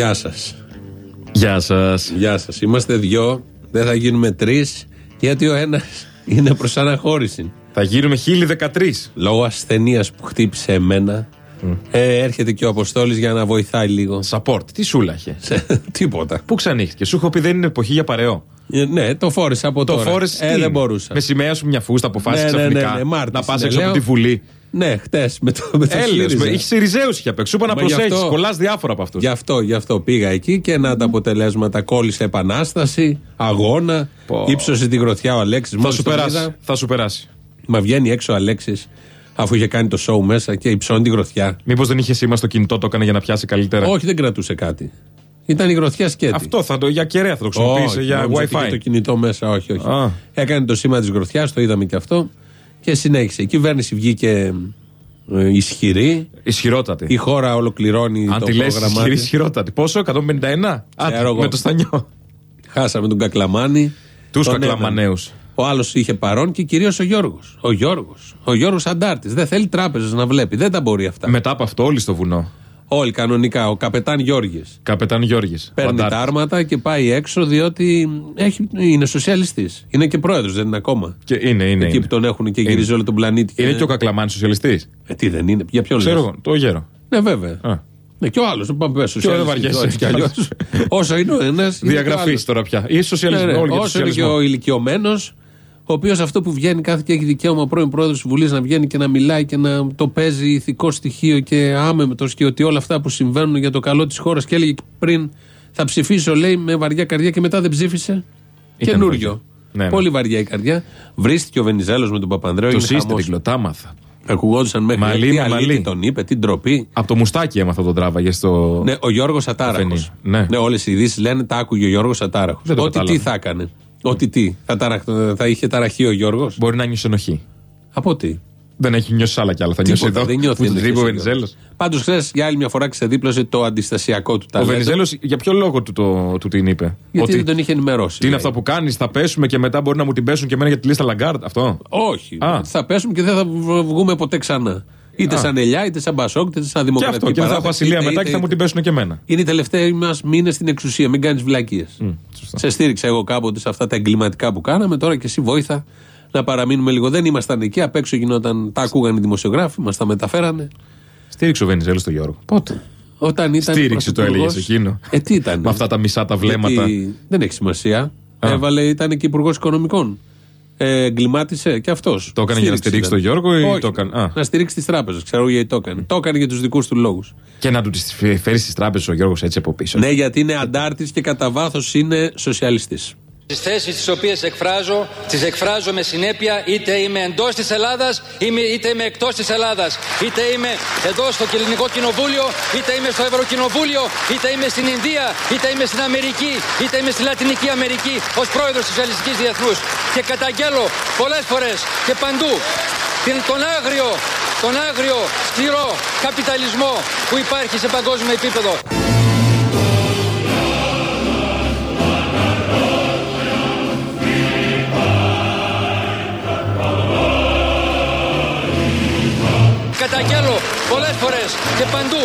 Γεια σας. Γεια σας. Γεια σας. Είμαστε δυο. Δεν θα γίνουμε τρεις. Γιατί ο ένας είναι προς αναχώρηση. Θα γίνουμε 1013. Λόγω ασθενείας που χτύπησε εμένα. Ε, έρχεται και ο Αποστόλης για να βοηθάει λίγο. Support. Τι σούλα είχε. Σε- Τίποτα. Πού ξανήχθηκε. Σου έχω πει δεν είναι εποχή για παρεό. Ε, ναι, το φόρεσα από Το τώρα. φόρεσε. Ε, δεν μπορούσα. Με σημαία σου μια φούστα αποφάσισε Ναι, ναι, ναι, ξαφνικά ναι, Μάρτης να πας είναι, έξω από λέω. τη Βουλή. Ναι, χτες με το, με το Έλεος, ΣΥΡΙΖΑ. με- Είχε Σιριζέους είχε απ' έξω. Σου είπα να Μα γι' προσέχεις. αυτό- Κολλάς διάφορα από αυτούς. Γι' αυτό, γι' αυτό πήγα εκεί και να τα αποτελέσματα κόλλησε επανάσταση, αγώνα, Πω. ύψωσε τη γροθιά ο Αλέξης. Θα σου περάσει. Θα σου περάσει. Μα βγαίνει έξω ο Αλέξης, αφού είχε κάνει το show μέσα και υψώνει τη γροθιά. Μήπως δεν είχε σήμα στο κινητό, το έκανε για να πιάσει καλύτερα. Όχι, δεν κρατούσε κάτι. Ήταν η γροθιά σκέτη. Αυτό θα το, για κεραία θα το χρησιμοποιήσει Όχι, για νόμιζα ότι είχε WiFi. το κινητό μέσα, όχι, όχι. Α. Έκανε το σήμα της γροθιάς, το είδαμε και αυτό. Και συνέχισε. Η κυβέρνηση βγήκε ε, ισχυρή. Ισχυρότατη. Η χώρα ολοκληρώνει Αν το τη λες πρόγραμμά ισχυρή, της. ισχυρότατη. Πόσο, 151. Άντε, Ξέρω εγώ. με το στανιό. Χάσαμε τον Κακλαμάνη. Τους Τον κακλαμανέους. έβαλε. Ο άλλος είχε παρόν και κυρίως ο Γιώργος. Ο Γιώργος. Ο Γιώργος Αντάρτης. Δεν θέλει τράπεζες να βλέπει. Δεν τα μπορεί αυτά. Μετά από αυτό, όλοι στο βουνό. Όλοι κανονικά. Ο καπετάν Γιώργης. Καπετάν Γιώργης. Παίρνει τα άρματα και πάει έξω διότι έχει, είναι σοσιαλιστής. Είναι και πρόεδρος, δεν είναι ακόμα. Και είναι, είναι. Εκεί είναι. που τον έχουν και Είναι. γυρίζει όλο τον πλανήτη. Είναι και ο κακλαμάνης σοσιαλιστής. Ε, τι δεν είναι, για ποιον Ξέρω λες; εγώ, το γέρο. Ναι, βέβαια. Α. Ναι, και ο άλλος. Πάμε πες, Και ο δεν σοσιαλιστής, βαριέσαι. όχι κι αλλιώς. Όσο είναι ο ένας. Διαγραφής τώρα πια. Ή σοσιαλισμό. Ναι, ναι. όλοι για το Όσο είναι και σοσιαλισμό. ο ηλικιωμένος, ο οποίος αυτό που βγαίνει κάθε και έχει δικαίωμα ο πρώην πρόεδρος της Βουλής να βγαίνει και να μιλάει και να το παίζει ηθικό στοιχείο και άμεμετο και ότι όλα αυτά που συμβαίνουν για το καλό της χώρας και έλεγε πριν θα ψηφίσω, λέει με βαριά καρδιά και μετά δεν ψήφισε. Ήταν Καινούριο. βαριά. Ναι, ναι. Πολύ βαριά η καρδιά. Βρίστηκε ο Βενιζέλος με τον Παπανδρέο. Του έγινε είστε χαμός. την κλωτάμαθα. Ακουγόντουσαν μέχρι Μαλί τι με αλήθεια μαλί. τον είπε, τι ντροπή. Από το μουστάκι έμαθα τον τράβαγε στο. Ναι, ο Γιώργος Ατάραχος. Αφενής. Ναι. ναι όλες οι ειδήσεις λένε τα άκουγε ο Γιώργος Ατάραχος. Δεν το Ότι τι κατάλαβα. θα έκανε. Ότι τι. Θα, ταραχ... θα είχε ταραχεί ο Γιώργος; Μπορεί να νιώσει ενοχή. Από τι; Δεν έχει νιώσει άλλα κι άλλα. Θα νιώσει Τίποτα, εδώ. δεν νιώθει. Που την ενοχή τρύπε ο ο Βενιζέλος. Γιώργος. Πάντως χθες για άλλη μια φορά ξεδίπλωσε το αντιστασιακό του Ο ταλέντο. Βενιζέλος για ποιο λόγο του, το, του την είπε; Γιατί Ότι δεν τον είχε ενημερώσει. τι είναι λέει. αυτά που κάνεις, θα πέσουμε και μετά μπορεί να μου την πέσουν και εμένα για τη λίστα Λαγκάρντ. Αυτό; Όχι. Α. Ότι Θα πέσουμε και δεν θα βγ- βγούμε ποτέ ξανά. Είτε Α. σαν Ελιά, είτε σαν Μπασόκ, είτε σαν Και Δημοκρατική αυτό. Και δεν θα έχω Παράταξη, ασυλία είτε- μετά και είτε- θα μου την πέσουν και εμένα. Είναι οι τελευταίοι μας μήνες στην εξουσία. Μην κάνεις βλακίες. σωστά. Σε στήριξα εγώ κάποτε σε αυτά τα εγκληματικά που κάναμε. Τώρα και εσύ βοήθα να παραμείνουμε λίγο. Δεν ήμασταν εκεί. Απ' έξω γινόταν. Τα ακούγαν οι δημοσιογράφοι, μας τα μεταφέρανε. Στήριξε ο Βενιζέλος τον Γιώργο. Πότε; Όταν ήταν. Στήριξε το πρωθυπουργός- έλεγε εκείνο. Ε, τι ήταν; Με αυτά τα μισά τα βλέμματα. Γιατί δεν έχει σημασία. Α. Έβαλε, ήταν και υπουργός Οικονομικών. Ε, εγκλημάτισε και αυτός. Το έκανε για να στηρίξει τον Γιώργο ή το έκανε- Α. Να στηρίξει τις τράπεζες. Ξέρω γιατί το έκανε. Το έκανε για τους δικούς του λόγους. Και να του τις φέρει στις τράπεζες ο Γιώργος έτσι από πίσω. Ναι, γιατί είναι αντάρτης και κατά βάθος είναι σοσιαλιστής. Τις θέσεις τις οποίες εκφράζω, τις εκφράζω με συνέπεια είτε είμαι εντός της Ελλάδας είτε είμαι εκτός της Ελλάδας. Είτε είμαι εδώ στο Ελληνικό Κοινοβούλιο, είτε είμαι στο Ευρωκοινοβούλιο, είτε είμαι στην Ινδία, είτε είμαι στην Αμερική, είτε είμαι στη Λατινική Αμερική ως πρόεδρος της Αλληλιστική Διεθνούς. Και καταγγέλω πολλές φορές και παντού την, τον άγριο, τον άγριο, σκληρό καπιταλισμό που υπάρχει σε παγκόσμιο επίπεδο. Καταγγέλω πολλές φορές και παντού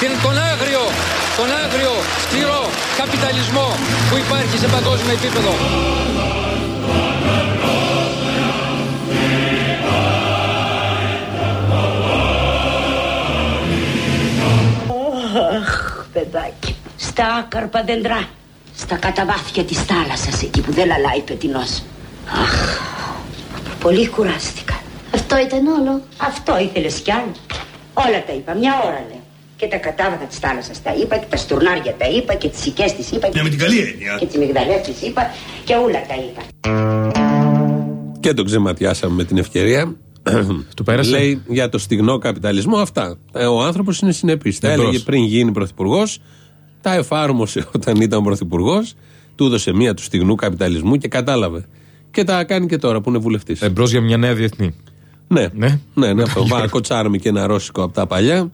την, τον άγριο, τον άγριο, σκληρό καπιταλισμό που υπάρχει σε παγκόσμιο επίπεδο. Αχ, παιδάκι. Στα άκαρπα δέντρα. Στα καταβάθια της θάλασσας, εκεί που δεν λαλάει πετεινός. Αχ, πολύ κουράστηκα. Αυτό ήταν όλο. Αυτό ήθελες κι άλλο. Όλα τα είπα, μια ώρα λέω. Και τα κατάβαθα της θάλασσας τα είπα και τα στουρνάρια τα είπα και τις οικές τις είπα. Ναι, με την καλή έννοια. Και τις μυγδαλές τις είπα και όλα τα είπα. Και τον ξεματιάσαμε με την ευκαιρία. Του πέρασε. Λέει για το στιγνό καπιταλισμό αυτά. Ε, Ο άνθρωπος είναι συνεπής. Τα Εμπρός. έλεγε πριν γίνει πρωθυπουργός, τα εφάρμοσε όταν ήταν πρωθυπουργός, του έδωσε μία του στιγνού καπιταλισμού και κατάλαβε. Και τα κάνει και τώρα που είναι βουλευτής. Εμπρός για μια νέα διεθνή. Ναι, ναι. ναι, ναι, αυτό. Βά, κοτσάραμε και ένα ρώσικο από τα παλιά.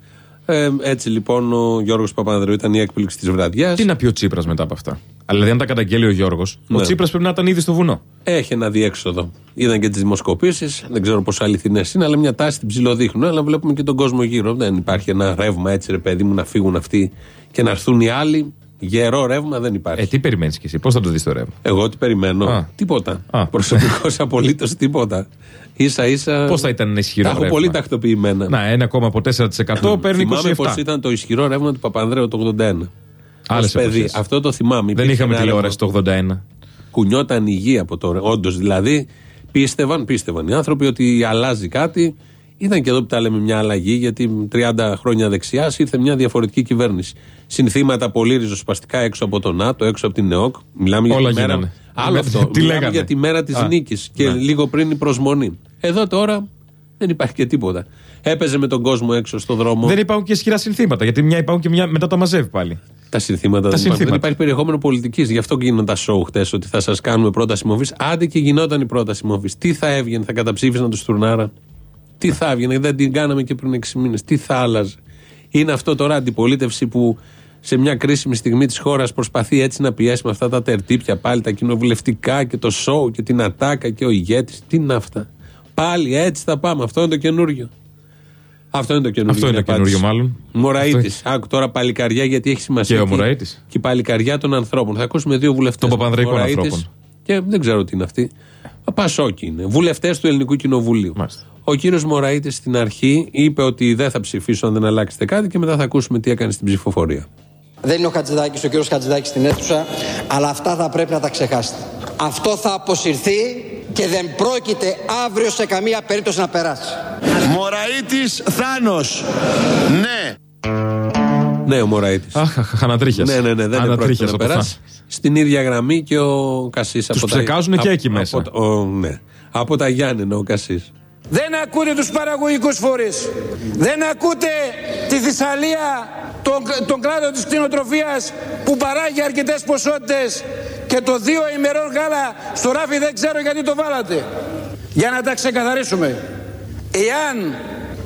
Ε, έτσι λοιπόν ο Γιώργος Παπανδρέου ήταν η έκπληξη της βραδιάς. Τι να πει ο Τσίπρας μετά από αυτά; Δηλαδή, αν τα καταγγέλει ο Γιώργος, ο Ναι. Τσίπρας πρέπει να ήταν ήδη στο βουνό. Έχει ένα διέξοδο. Είδαν και τις δημοσκοπήσεις, δεν ξέρω πόσο αληθινές είναι, αλλά μια τάση την ψηλοδείχνουν. Αλλά βλέπουμε και τον κόσμο γύρω. Δεν υπάρχει ένα ρεύμα έτσι, ρε παιδί μου, να φύγουν αυτοί και να έρθουν οι άλλοι. Γερό ρεύμα δεν υπάρχει. Ε, τι περιμένεις κι εσύ, πώς θα το δεις το ρεύμα; Εγώ τι περιμένω; Α. Τίποτα. Α. Προσωπικώς απολύτως τίποτα. σα ίσα. Πώς θα ήταν ισχυρό Τα έχω ρεύμα; πολύ τακτοποιημένα. Να, ένα ακόμα από 4% παίρνει θυμάμαι 27. πώ ήταν το ισχυρό ρεύμα του Παπανδρέου το 81. Άλλες Ως παιδί. εποχές. Αυτό το θυμάμαι. Δεν Υπήρχε είχαμε ένα τηλεόραση ρεύμα. το 81. Κουνιόταν η γη από τώρα. Όντως δηλαδή πίστευαν, πίστευαν οι άνθρωποι ότι αλλάζει κάτι. Ήταν και εδώ που τα λέμε μια αλλαγή, γιατί 30 χρόνια δεξιά ήρθε μια διαφορετική κυβέρνηση. Συνθήματα πολύ ριζοσπαστικά έξω από το ΝΑΤΟ, έξω από την ΕΟΚ. Μιλάμε για Όλα τη μέρα. γίνανε. Άλλο Με- αυτό. τι Μιλάμε λέγανε. για τη μέρα της Α, νίκης και ναι. λίγο πριν η προσμονή. Εδώ τώρα δεν υπάρχει και τίποτα. Έπαιζε με τον κόσμο έξω στον δρόμο. Δεν υπάρχουν και ισχυρά συνθήματα. Γιατί μια υπάρχουν και μια μετά τα μαζεύει πάλι. Τα συνθήματα δεν, συνθήματα. υπάρχουν. δεν υπάρχει περιεχόμενο πολιτικής. Γι' αυτό και γίνονται τα σοου χτες, ότι θα σας κάνουμε πρόταση μοβής. Άντε και γινόταν η πρόταση μοβής. Τι θα έβγαινε, θα καταψήφισαν τους Στουρνάρα. Τι θα έβγαινε, δεν την κάναμε και πριν 6 μήνες. Τι θα άλλαζε. Είναι αυτό τώρα αντιπολίτευση που σε μια κρίσιμη στιγμή της χώρας προσπαθεί έτσι να πιέσει με αυτά τα τερτύπια πάλι, τα κοινοβουλευτικά και το σοου και την ατάκα και ο ηγέτης. Τι είναι αυτά. Πάλι έτσι θα πάμε. Αυτό είναι το καινούριο. Αυτό είναι το καινούριο. Αυτό είναι η το απάντηση. καινούριο, μάλλον. Μωραήτης. Άκου τώρα παλικαριά γιατί έχει σημασία. Και ο Και- Μωραήτης. Και η παλικαριά των ανθρώπων. Θα ακούσουμε δύο βουλευτές. Των παπανδρεϊκών ανθρώπων. Και δεν ξέρω τι είναι αυτοί. Πασόκοι είναι. Βουλευτές του Ελληνικού Κοινοβουλίου. Μάλιστα. Ο κύριος Μωραήτης στην αρχή είπε ότι δεν θα ψηφίσω αν δεν αλλάξετε κάτι και μετά θα ακούσουμε τι έκανε στην ψηφοφορία. Δεν είναι ο Χατζηδάκης, ο κύριος Χατζηδάκης στην αίθουσα, αλλά αυτά θα πρέπει να τα ξεχάσετε. Αυτό θα αποσυρθεί και δεν πρόκειται αύριο σε καμία περίπτωση να περάσει. Μωραήτης Θάνος. Ναι. Ναι, ο Μωραήτης. Αχ, αχ, χανατρίχια. Ναι, ναι, ναι, δεν πρόκειται να περάσει. Στην ίδια γραμμή και ο Κασί. Τους ψεκάζουνε και εκεί μέσα. Από, ο, ναι. από τα Γιάννενα ο Κασί. Δεν ακούτε τους παραγωγικούς φορείς. Δεν ακούτε τη Θησαλία, τον, τον κλάδο της κτηνοτροφίας που παράγει αρκετές ποσότητες και το δύο ημερών γάλα στο ράφι δεν ξέρω γιατί το βάλατε. Για να τα ξεκαθαρίσουμε. Εάν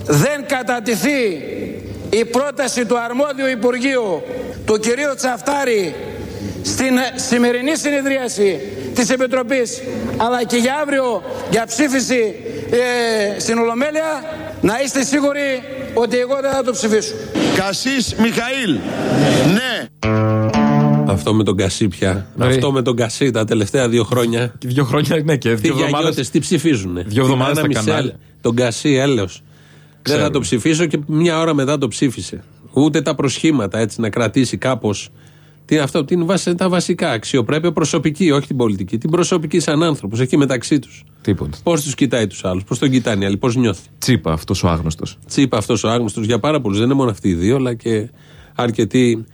δεν κατατηθεί η πρόταση του αρμόδιου Υπουργείου του κυρίου Τσαφτάρη στην σημερινή συνεδρίαση της Επιτροπής αλλά και για αύριο για ψήφιση ε, στην Ολομέλεια να είστε σίγουροι ότι εγώ δεν θα το ψηφίσω. Κασίς Μιχαήλ. Ναι. Αυτό με τον Κασί πια. Ναι. Αυτό με τον Κασί τα τελευταία δύο χρόνια. Και δύο χρόνια, ναι, και Τι δύο εβδομάδε. γιαγιώτες, τι ψηφίζουνε; Δύο εβδομάδες Την στα Άννα Μισελ, κανάλια. Τον Κασί, έλεος. Δεν θα Ξέρουμε. το ψηφίσω και μια ώρα μετά το ψήφισε. Ούτε τα προσχήματα έτσι να κρατήσει κάπως. Τι είναι αυτό, τι είναι βασι- τα βασικά. Αξιοπρέπεια προσωπική, όχι την πολιτική. Την προσωπική σαν άνθρωπος, εκεί μεταξύ τους. Τίποτα. Πώς τους κοιτάει τους άλλους, πώς τον κοιτάνε οι άλλοι, πώς νιώθει. Τσίπα αυτός ο άγνωστος. Τσίπα αυτός ο άγνωστος για πάρα πολλούς. Δεν είναι μόνο αυτοί οι δύο, αλλά και αρκετοί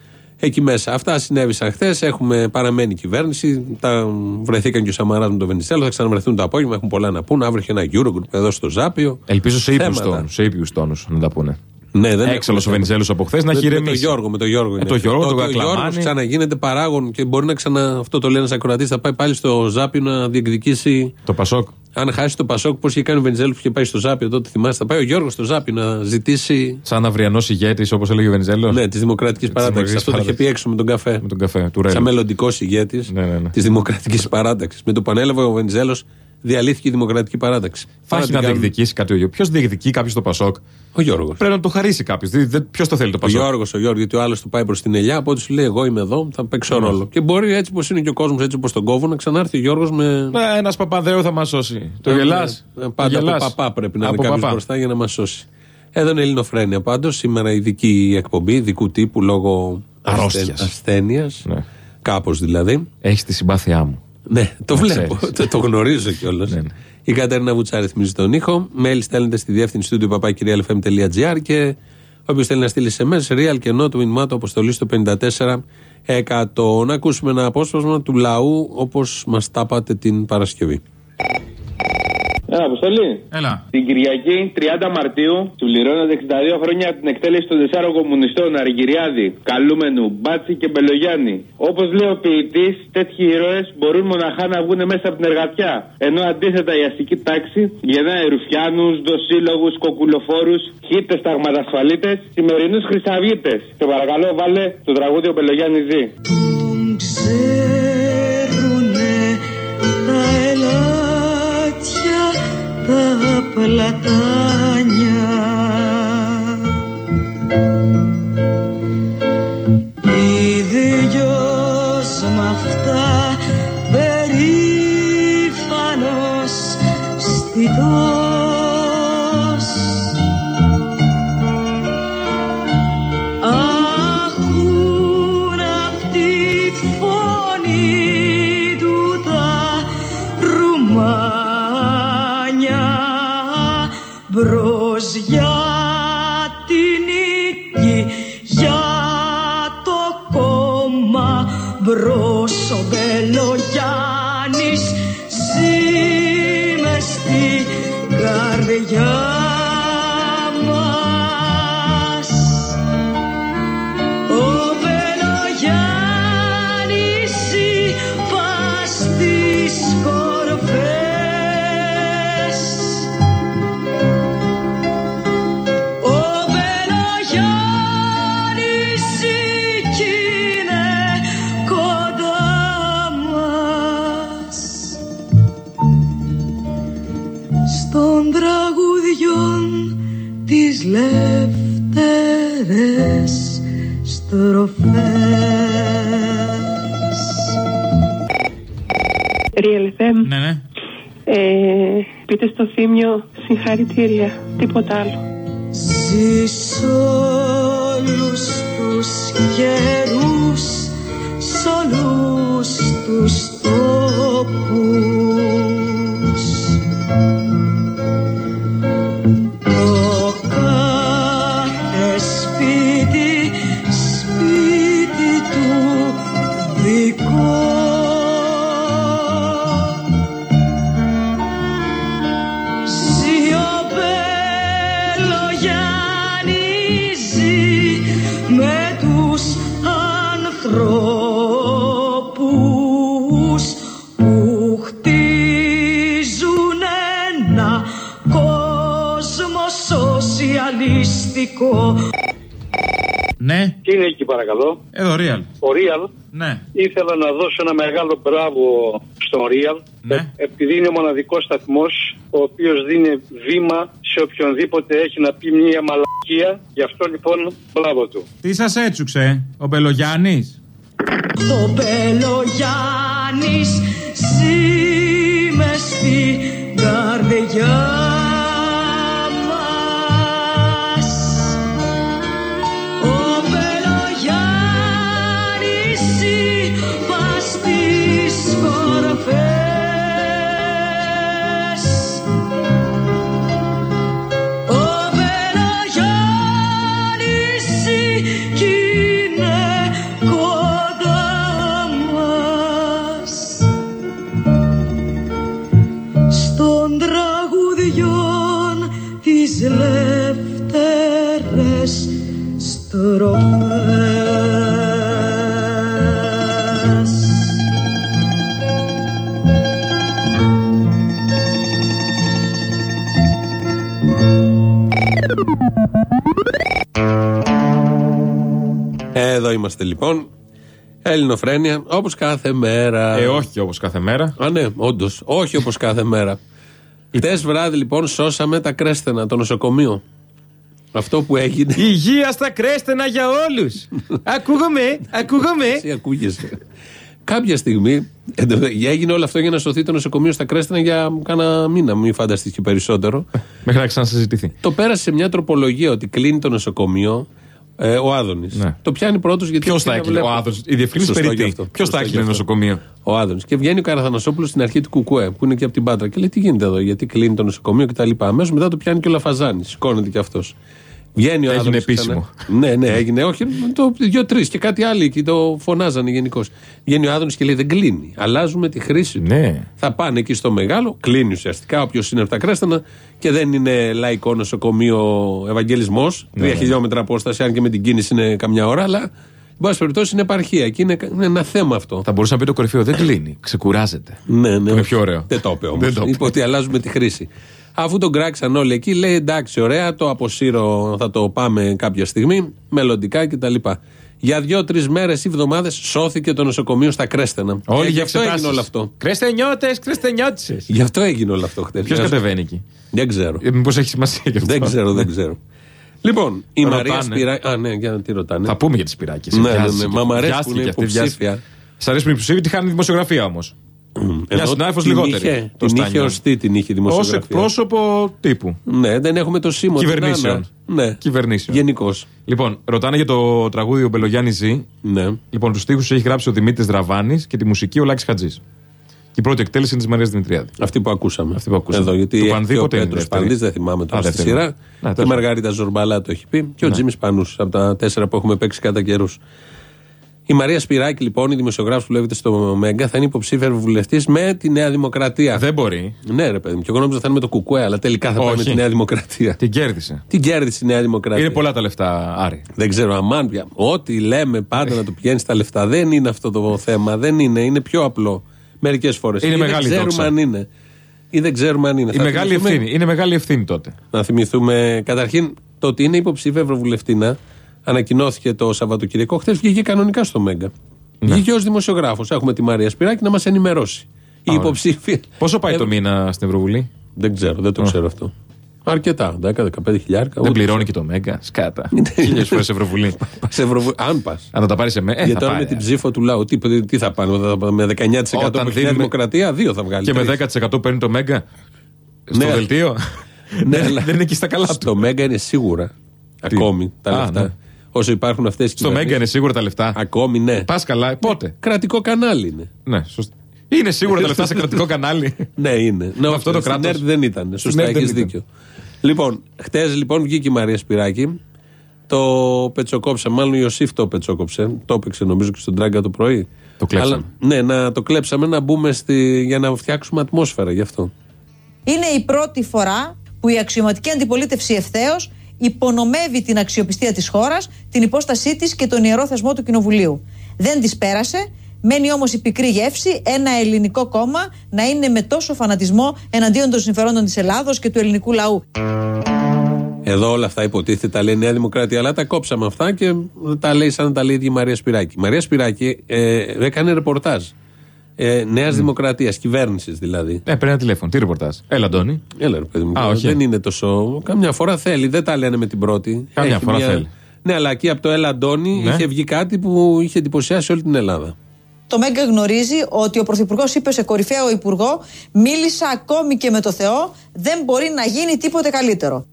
εκεί μέσα. Αυτά συνέβησαν χθες. Έχουμε παραμένει κυβέρνηση. Τα βρεθήκαν και ο Σαμαράς με τον Βενιζέλο. Θα ξαναβρεθούν το απόγευμα. Έχουν πολλά να πούν. Αύριο έχει ένα Eurogroup εδώ στο Ζάπιο. Ελπίζω σε ήπιους Θέματα. τόνους σε ήπιους τόνους να τα πούνε. Ναι, δεν Έξαλλος ο έχουμε Βενιζέλος από χθες να με, έχει με τον ηρεμήσει. Γιώργο, με τον Γιώργο. είναι το αυτό. Γιώργο, τον Ότι ο Κακλαμάνη. Γιώργος ξαναγίνεται παράγον και μπορεί να ξανα. Αυτό το λέει ένα ακροατή. Θα πάει πάλι στο Ζάπιο να διεκδικήσει. Το Πασόκ. Αν χάσει το Πασόκ, πώς είχε κάνει ο Βενιζέλος που είχε πάει στο Ζάπιο τότε, θυμάστε. Θα πάει ο Γιώργος στο Ζάπιο να ζητήσει. Σαν αυριανός ηγέτης, όπως έλεγε ο Βενιζέλος. Ναι, της Δημοκρατικής Παράταξη. Δημοκρατικής Αυτό το είχε πει Παράταξης. έξω με τον καφέ. Με τον καφέ του Σαν Ρέλου. μελλοντικός ηγέτης Ναι, ναι, ναι. της Δημοκρατικής Παράταξης. Με το που ανέλαβε ο Βενιζέλος, διαλύθηκε η Δημοκρατική Παράταξη. Θα Τώρα έχει την να κάνουν- διεκδικήσει κάτι ο Γιώργος. Ποιος διεκδικεί κάποιος το Πασόκ; Ο Γιώργος. Πρέπει να το χαρίσει κάποιος. Ποιος το θέλει το Ο Πασόκ; Γιώργος, ο Γιώργος, γιατί ο άλλος του πάει προς την ελιά, οπότε σου λέει: Εγώ είμαι εδώ, θα παίξω Ναι. ρόλο. Και μπορεί έτσι όπω είναι και ο κόσμος, έτσι όπω τον κόβουν, να ξανάρθει ο Γιώργος με. Ναι, ένας Παπανδρέου θα μας σώσει. Το Ε, γελάς; ε, Πάντα από παπά πρέπει να είναι κάποιος μπροστά για να μας σώσει. Εδώ είναι Ελληνοφρένια πάντως. Σήμερα ειδική εκπομπή, ειδικού τύπου λόγω Αρρώστιας. ασθένειας. Ναι. Κάπως δηλαδή. Έχεις τη συμπάθειά μου. Ναι, το Να βλέπω. ξέρεις. το, το γνωρίζω κιόλας. Ναι, ναι. Η Κατέρινα Βουτσάρη θυμίζει τον ήχο. Mail στέλνετε στη διεύθυνση του papakirialfm.gr και όποιος θέλει να στείλει σε μέσα, real και ενώ του μηνυμάτου αποστολή στο 54 Να ακούσουμε ένα απόσπασμα του λαού όπως μας τα πάτε την Παρασκευή. Έλα, Αποστολή. Έλα. Την Κυριακή 30 Μαρτίου του πληρώνονται 62 χρόνια από την εκτέλεση των τεσσάρων κομμουνιστών Αργυριάδη, Καλούμενου, Μπάτσι και Μπελογιάννη. Όπως λέει ο ποιητής, τέτοιοι ήρωες μπορούν μοναχά να βγουν μέσα από την εργατιά. Ενώ αντίθετα η αστική τάξη γεννάει ρουφιάνους, δοσύλλογους, κοκουλοφόρους, χίτες ταγματασφαλίτε, σημερινούς χρυσαυγίτες. Σε παρακαλώ, βάλε το τραγούδι ο Μπελογιάννη Ζή. Τον ξέρω πλατάνια ίδιος μ' αυτά περήφανος στιτός στο θύμιο συγχαρητήρια. Τίποτα άλλο. Ζεις όλους τους καιρούς τους ανθρώπους που χτίζουν ένα κόσμο σοσιαλιστικό. Ναι. Τι είναι εκεί παρακαλώ; Εδώ, real. Ο Real. Ναι. Ήθελα να δώσω ένα μεγάλο μπράβο στον Real. Ναι. Ε, επειδή είναι ο μοναδικός σταθμός ο οποίος δίνει βήμα σε οποιονδήποτε έχει να πει μια μαλακία. Γι' αυτό λοιπόν μπράβο του. Τι σας έτσουξε, ο Μπελογιάννης; Ο Μπελογιάννης ζει μες στην καρδιά στροφές Εδώ είμαστε λοιπόν. Ελληνοφρένια, όπως κάθε μέρα. Ε, όχι όπως κάθε μέρα. Α, ναι, όντως. Όχι όπως κάθε μέρα. Χτες βράδυ λοιπόν σώσαμε τα κρέστενα, το νοσοκομείο. Αυτό που έγινε. Υγεία στα κρέστενα για όλους. ακούγομαι, ακούγομαι. Εσύ ακούγεσαι. Κάποια στιγμή έγινε όλο αυτό για να σωθεί το νοσοκομείο στα Κρέστινα για κάνα μήνα, μην φανταστείς και περισσότερο. Μέχρι να ξανασυζητηθεί. Το πέρασε σε μια τροπολογία ότι κλείνει το νοσοκομείο ε, ο Άδωνης. Το πιάνει πρώτος γιατί. Ποιος θα έκλεινε, ο Άδωνης. Η διευκρίνηση περί τι. Ποιος θα έκλεινε νοσοκομείο; Ο Άδωνης. Και βγαίνει ο Καραθανασόπουλος στην αρχή του Κουκουέ, που είναι και από την Πάτρα. Και λέει: Τι γίνεται εδώ, γιατί κλείνει το νοσοκομείο κτλ. Αμέσως μετά το πιάνει και ο Λαφαζάνης. Σηκώνεται κι αυτός. Βγαίνει ο Έγινε Άδωνης επίσημο. ξανά. Ναι, ναι, έγινε. Όχι, το δύο-τρει και κάτι άλλο εκεί το φωνάζανε γενικώς. Βγαίνει ο Άδωνης και λέει: Δεν κλείνει. Αλλάζουμε τη χρήση του. Ναι. Θα πάνε εκεί στο μεγάλο, κλείνει ουσιαστικά όποιος είναι από τα κρέστανα και δεν είναι λαϊκό νοσοκομείο Ευαγγελισμός. Ναι, Τρία ναι. χιλιόμετρα απόσταση, αν και με την κίνηση είναι καμιά ώρα, αλλά εν πάση περιπτώσει είναι επαρχία και είναι, είναι ένα θέμα αυτό. Θα μπορούσε να πει το κορυφαίο. Δεν κλείνει. Ξεκουράζεται. Ναι, ναι. Είναι πιο ωραίο. Δεν το είπε όμως. Δεν το είπε. Είπε ότι αλλάζουμε τη χρήση. Αφού τον κράξαν όλοι εκεί, λέει εντάξει, ωραία, το αποσύρω, θα το πάμε κάποια στιγμή, μελλοντικά κτλ. Για δύο-τρεις μέρες ή εβδομάδες σώθηκε το νοσοκομείο στα Κρέστενα. Όλοι Ε, για γι' αυτό έγινε εξετάσεις. όλο αυτό. Κρεστενιώτε, κρεστενιώτησε. Γι' αυτό έγινε όλο αυτό χτες. Ποιος κατεβαίνει εκεί; Δεν ξέρω. Ε, Μήπως έχει σημασία γι' αυτό; Δεν ξέρω, δεν ξέρω. Λοιπόν, η Ρωτάνε. Μαρία Σπυράκη. Α, ναι, για να τη ρωτάνε. Θα πούμε για τις πυράκες. Ναι, ναι, ναι. Μα μ' αρέσει που είναι υποψήφια. Σ' αρέσουν οι υποψήφοι, τη χάνει δημοσιογραφία όμως; Μια Ενώ συνάδελφο την λιγότερη. είχε- το Την είχε Στάνιο. ω τι την είχε η Ω δημοσιογραφία. εκπρόσωπο τύπου. Ναι, δεν έχουμε το σήμα. την Κυβερνήσεων. Άννα. Ναι. Κυβερνήσεων. Γενικώς. Λοιπόν, ρωτάνε για το τραγούδι Ο Μπελογιάννη Ζή. Ναι. Λοιπόν, τους στίχους έχει γράψει ο Δημήτρης Δραβάνης και τη μουσική ο Λάκης Χατζής. Και η πρώτη εκτέλεση είναι της Μαρίας Δημητριάδη. Αυτή που ακούσαμε. Αυτή που ακούσαμε. Εδώ, γιατί Του έχει Πανδί και ο πότε είναι η Πέτρος δεύτερη; Πανδής, δεν θυμάμαι τώρα Α, στη δεύτερη. σειρά. Ναι, και η τέλος. Μαργαρίτα Ζορμπαλά το έχει πει. Και ο Ναι. Τζίμις Πανούς από τα τέσσερα που έχουμε παίξει κατά καιρούς. Η Μαρία Σπυράκη, λοιπόν, η δημοσιογράφος που λέγεται στο Μέγκα, θα είναι υποψήφια βουλευτή με τη Νέα Δημοκρατία. Δεν μπορεί. Ναι, ρε παιδί μου. Και εγώ νόμιζα θα είναι με το Κουκουέ, αλλά τελικά θα πάει με Όχι. τη Νέα Δημοκρατία. Την κέρδισε. Την κέρδισε η Νέα Δημοκρατία. Είναι πολλά τα λεφτά, Άρη. Δεν ξέρω, αμάν πια. Ό,τι λέμε πάντα να το πηγαίνεις στα λεφτά. Δεν είναι αυτό το θέμα. Δεν είναι. Είναι πιο απλό. Μερικές φορές. Είναι μεγάλη Δεν ξέρουμε δόξα. αν είναι. Ή δεν ξέρουμε αν είναι. Η Θα μεγάλη θυμηθούμε- ευθύνη. Είναι μεγάλη ευθύνη τότε. Να θυμηθούμε καταρχήν το ότι είναι υποψήφια Ευρωβουλευτήνα. Ανακοινώθηκε το Σαββατοκύριακο. Χθες βγήκε κανονικά στο Μέγκα. Ναι. Βγήκε ως δημοσιογράφος. Έχουμε τη Μαρία Σπυράκη να μας ενημερώσει. Η Α, υποψήφια. Πόσο πάει Ε, το μήνα στην Ευρωβουλή; Δεν ξέρω, δεν το ξέρω αυτό. Αρκετά. 10-15 χιλιάρικα. Δεν πληρώνει και το Μέγκα. Σκάτα. Ναι. Χίλιες φορές Ευρωβουλή. Αν πας. Αν θα τα πάρεις σε μένα. Ε, Γιατί θα τώρα πάει. με την ψήφο του λαού, τι, τι θα πάνε, θα πάνε με 19% Όταν που έχει η Νέα δίνουμε- Δημοκρατία, δύο θα βγάλει. Και με τρεις. 10% παίρνει το Μέγκα; Στο Ναι. δελτίο; Ναι, Δεν- αλλά Δεν είναι εκεί στα καλά του. Στο Μέγκα είναι σίγουρα. Ακόμη τα Α, λεφτά. Ναι. Όσο υπάρχουν αυτές οι Στο Μέγκα είναι σίγουρα τα λεφτά. Ακόμη ναι. Πας καλά. Πότε; Κρατικό κανάλι είναι. Ναι, σωστά. Είναι σίγουρα τα λεφτά σε κρατικό κανάλι. Ναι, είναι. Ναι, αυτό το στην κράτος. ΕΡΤ δεν ήταν. Σωστά, ΕΡΤ δεν έχεις ήταν. δίκιο. Λοιπόν, χτες λοιπόν βγήκε η Μαρία Σπυράκη. Το πετσοκόψε, μάλλον ο Ιωσήφ το πετσόκοψε. Το έπαιξε νομίζω και στον Τράγκα το πρωί. Το κλέψαμε. Αλλά, ναι, να το κλέψαμε να μπούμε στη, για να φτιάξουμε ατμόσφαιρα γι' αυτό. Είναι η πρώτη φορά που η αξιωματική αντιπολίτευση ευθέως υπονομεύει την αξιοπιστία της χώρας, την υπόστασή της και τον ιερό θεσμό του Κοινοβουλίου. Δεν της πέρασε. Μένει όμως η πικρή γεύση ένα ελληνικό κόμμα να είναι με τόσο φανατισμό εναντίον των συμφερόντων της Ελλάδος και του ελληνικού λαού. Εδώ όλα αυτά υποτίθεται τα λέει η Νέα Δημοκρατία, αλλά τα κόψαμε αυτά και τα λέει σαν να τα λέει η ίδια η Μαρία Σπυράκη. Η Μαρία Σπυράκη ε, έκανε ρεπορτάζ. Ε, Νέας Δημοκρατίας, κυβέρνησης δηλαδή. Ε, παίρνει ένα τηλέφωνο. Τι ρεπορτάζ. Έλα, Αντώνη. Έλα, ρε παιδί μου. Α, όχι. Δεν είναι τόσο. Καμιά φορά θέλει. Δεν τα λένε με την πρώτη. Καμιά Έχει φορά θέλει. Ναι, αλλά εκεί από το Έλα Αντώνη Ναι. είχε βγει κάτι που είχε εντυπωσιάσει όλη την Ελλάδα. Το Μέγκα γνωρίζει ότι ο Πρωθυπουργός είπε σε κορυφαίο υπουργό: Μίλησα ακόμη και με το Θεό, δεν μπορεί να γίνει τίποτε καλύτερο.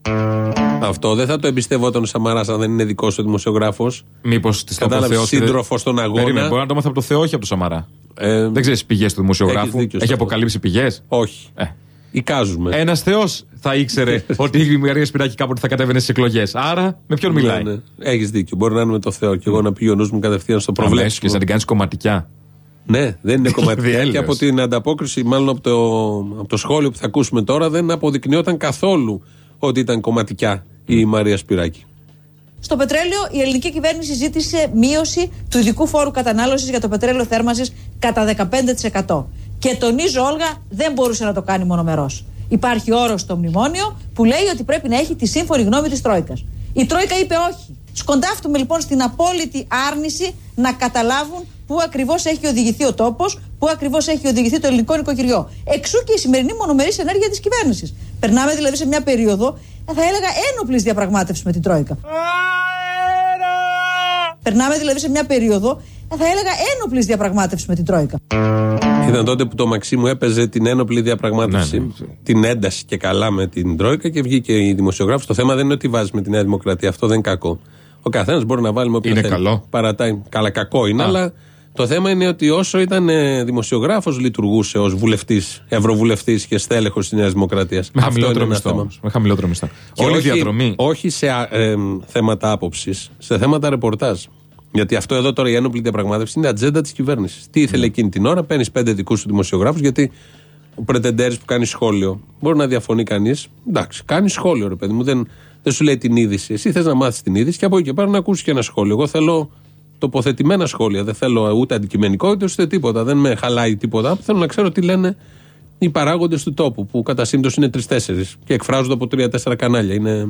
Αυτό δεν θα το εμπιστευόταν ο Σαμαράς αν δεν είναι δικός του δημοσιογράφος. Μήπως της το Κατάλαβες, Θεό. σύντροφος στον αγώνα. Περίμενε, μπορεί να το μάθει από το Θεό, όχι από το Σαμαρά. Ε, Δεν ξέρεις πηγές του δημοσιογράφου; έχεις δίκιο σε Έχει αυτό. αποκαλύψει πηγές; Όχι. Ε. Εικάζουμε. Ένας Θεός θα ήξερε ότι η Μαρία Σπυράκη κάποτε θα κατέβαινε στις εκλογές. Άρα, με ποιον μιλάει; Ναι, ναι. Έχεις δίκιο. Μπορεί να είναι με το Θεό. Και εγώ να πήγε ο νους μου κατευθείαν στο Αμέσως προβλέψιμο. και να την κάνεις κομματικιά. Ναι, δεν είναι κομματικά. Διέλεος. και από την ανταπόκριση, μάλλον από το, από το σχόλιο που θα ακούσουμε τώρα, δεν αποδεικνύονταν καθόλου ότι ήταν κομματικά η Μαρία Σπυράκη. Στο πετρέλαιο, η ελληνική κυβέρνηση ζήτησε μείωση του ειδικού φόρου κατανάλωσης για το πετρέλαιο θέρμανσης κατά 15%. Και τονίζω, Όλγα, δεν μπορούσε να το κάνει μονομερός. Υπάρχει όρος στο μνημόνιο που λέει ότι πρέπει να έχει τη σύμφωνη γνώμη της Τρόικας. Η Τρόικα είπε όχι. Σκοντάφτουμε λοιπόν στην απόλυτη άρνηση να καταλάβουν πού ακριβώς έχει οδηγηθεί ο τόπος, πού ακριβώς έχει οδηγηθεί το ελληνικό νοικοκυριό. Εξού και η σημερινή μονομερής ενέργεια της κυβέρνησης. Περνάμε δηλαδή σε μια περίοδο, ε, θα έλεγα, ένοπλης διαπραγμάτευσης με την Τρόικα. Περνάμε δηλαδή σε μια περίοδο, ε, θα έλεγα, ένοπλης διαπραγμάτευσης με την Τρόικα. Ήταν τότε που το Μαξίμου έπαιζε την ένοπλη διαπραγμάτευση. Ναι, Την ένταση και καλά με την Τρόικα και βγήκε η δημοσιογράφος. Το θέμα δεν είναι ότι βάζει με τη Νέα Δημοκρατία. Αυτό δεν είναι κακό. Ο καθένας μπορεί να βάλει με όποιο Είναι θέλει. καλό. Παρατάει. Καλά, κακό είναι, Α. αλλά το θέμα είναι ότι όσο ήταν δημοσιογράφος, λειτουργούσε ως βουλευτής, ευρωβουλευτής και στέλεχος της Νέας Δημοκρατίας. Με χαμηλότερο μισθό. όμως. Με χαμηλότερο μισθό. Και Όλη η όχι- διαδρομή. Όχι σε α, ε, θέματα άποψης, σε θέματα ρεπορτάζ. Γιατί αυτό εδώ τώρα η ένοπλη διαπραγμάτευση είναι ατζέντα της κυβέρνησης. Τι Ναι. ήθελε εκείνη την ώρα, παίρνεις πέντε δικούς σου δημοσιογράφους, γιατί ο πρετεντέρης που κάνει σχόλιο μπορεί να διαφωνεί κανείς. Εντάξει, κάνει σχόλιο, ρε παιδί μου, δεν, δεν σου λέει την είδηση. Εσύ θες να μάθεις την είδηση και από εκεί και πέρα να ακούσεις και ένα σχόλιο. Εγώ θέλω τοποθετημένα σχόλια. Δεν θέλω ούτε αντικειμενικό ούτε ούτε τίποτα. Δεν με χαλάει τίποτα. Θέλω να ξέρω τι λένε οι παράγοντες του τόπου, που κατά σύμπτωση είναι τρει-τέσσερι και εκφράζονται από τρία-τέσσερα κανάλια. Είναι.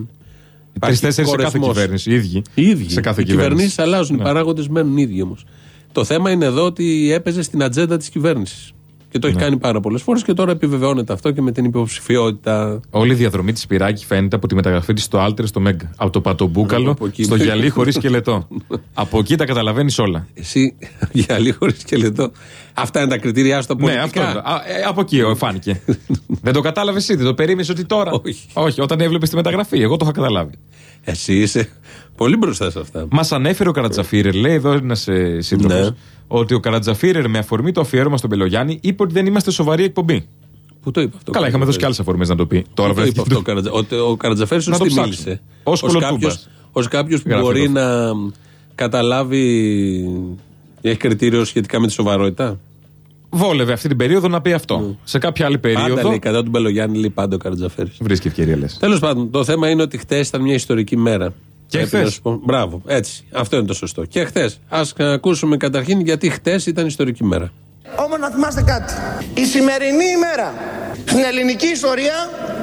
υπάρχει Τρει-τέσσερι σε κάθε κορεσμός. κυβέρνηση. Οι ίδιοι. Οι ίδιοι. Σε κάθε οι κυβέρνηση. κυβερνήσεις αλλάζουν, Ναι. οι παράγοντες μένουν οι ίδιοι όμως. Το θέμα είναι εδώ ότι έπαιζε στην ατζέντα της κυβέρνησης. Και το έχει Ναι. κάνει πάρα πολλές φορές και τώρα επιβεβαιώνεται αυτό και με την υποψηφιότητα. Όλη η διαδρομή της Σπυράκη φαίνεται από τη μεταγραφή της στο Άλτερ στο Μέγκα. Από το πατομπούκαλο Από εκεί. στο γυαλί χωρίς σκελετό. από εκεί τα καταλαβαίνεις όλα. Εσύ για λίγο χωρίς και λεπτό. Αυτά είναι τα κριτήριά σου τα Ναι, αυτό. πολιτικά. Α, ε, από εκεί ε, φάνηκε. δεν το κατάλαβες εσύ, δεν το περίμενες ότι τώρα. Όχι. όταν έβλεπες τη μεταγραφή. Εγώ το είχα καταλάβει. Εσύ είσαι πολύ μπροστά σε αυτά. Μας ανέφερε ο Καρατζαφίρερ, λέει εδώ ένας ε, σύντροφος, Ναι. Ότι ο Καρατζαφίρερ με αφορμή το αφιέρωμα στον Πελογιάννη είπε ότι δεν είμαστε σοβαρή εκπομπή. Πού το είπε αυτό. Καλά, είχαμε δώσει και άλλες αφορμές να το πει. Τώρα Τώρα το είπε βρέθηκε. αυτό ο Καρατζα... Ο, ο Καρατζαφέρη Να το τι ψάξουμε. μίλησε. Ως κολοτούμπας. Ω κάποιος που Γράφει μπορεί εδώ. να καταλάβει. Έχει κριτήριο σχετικά με τη σοβαρότητα. Βόλευε αυτή την περίοδο να πει αυτό. Σε κάποια άλλη Πάντα περίοδο. λέει κατά του Μπελογιάννη, λέει πάντα ο Καρατζαφέρη. Βρίσκει ευκαιρία, λες. Τέλος πάντων, το θέμα είναι ότι χτες ήταν μια ιστορική μέρα. Και Πρέπει χθες. να σου πω- Μπράβο, έτσι. Αυτό είναι το σωστό. Και χθες. Α ακούσουμε καταρχήν γιατί χτε ήταν ιστορική μέρα. Όμως να θυμάστε κάτι. Η σημερινή ημέρα στην ελληνική ιστορία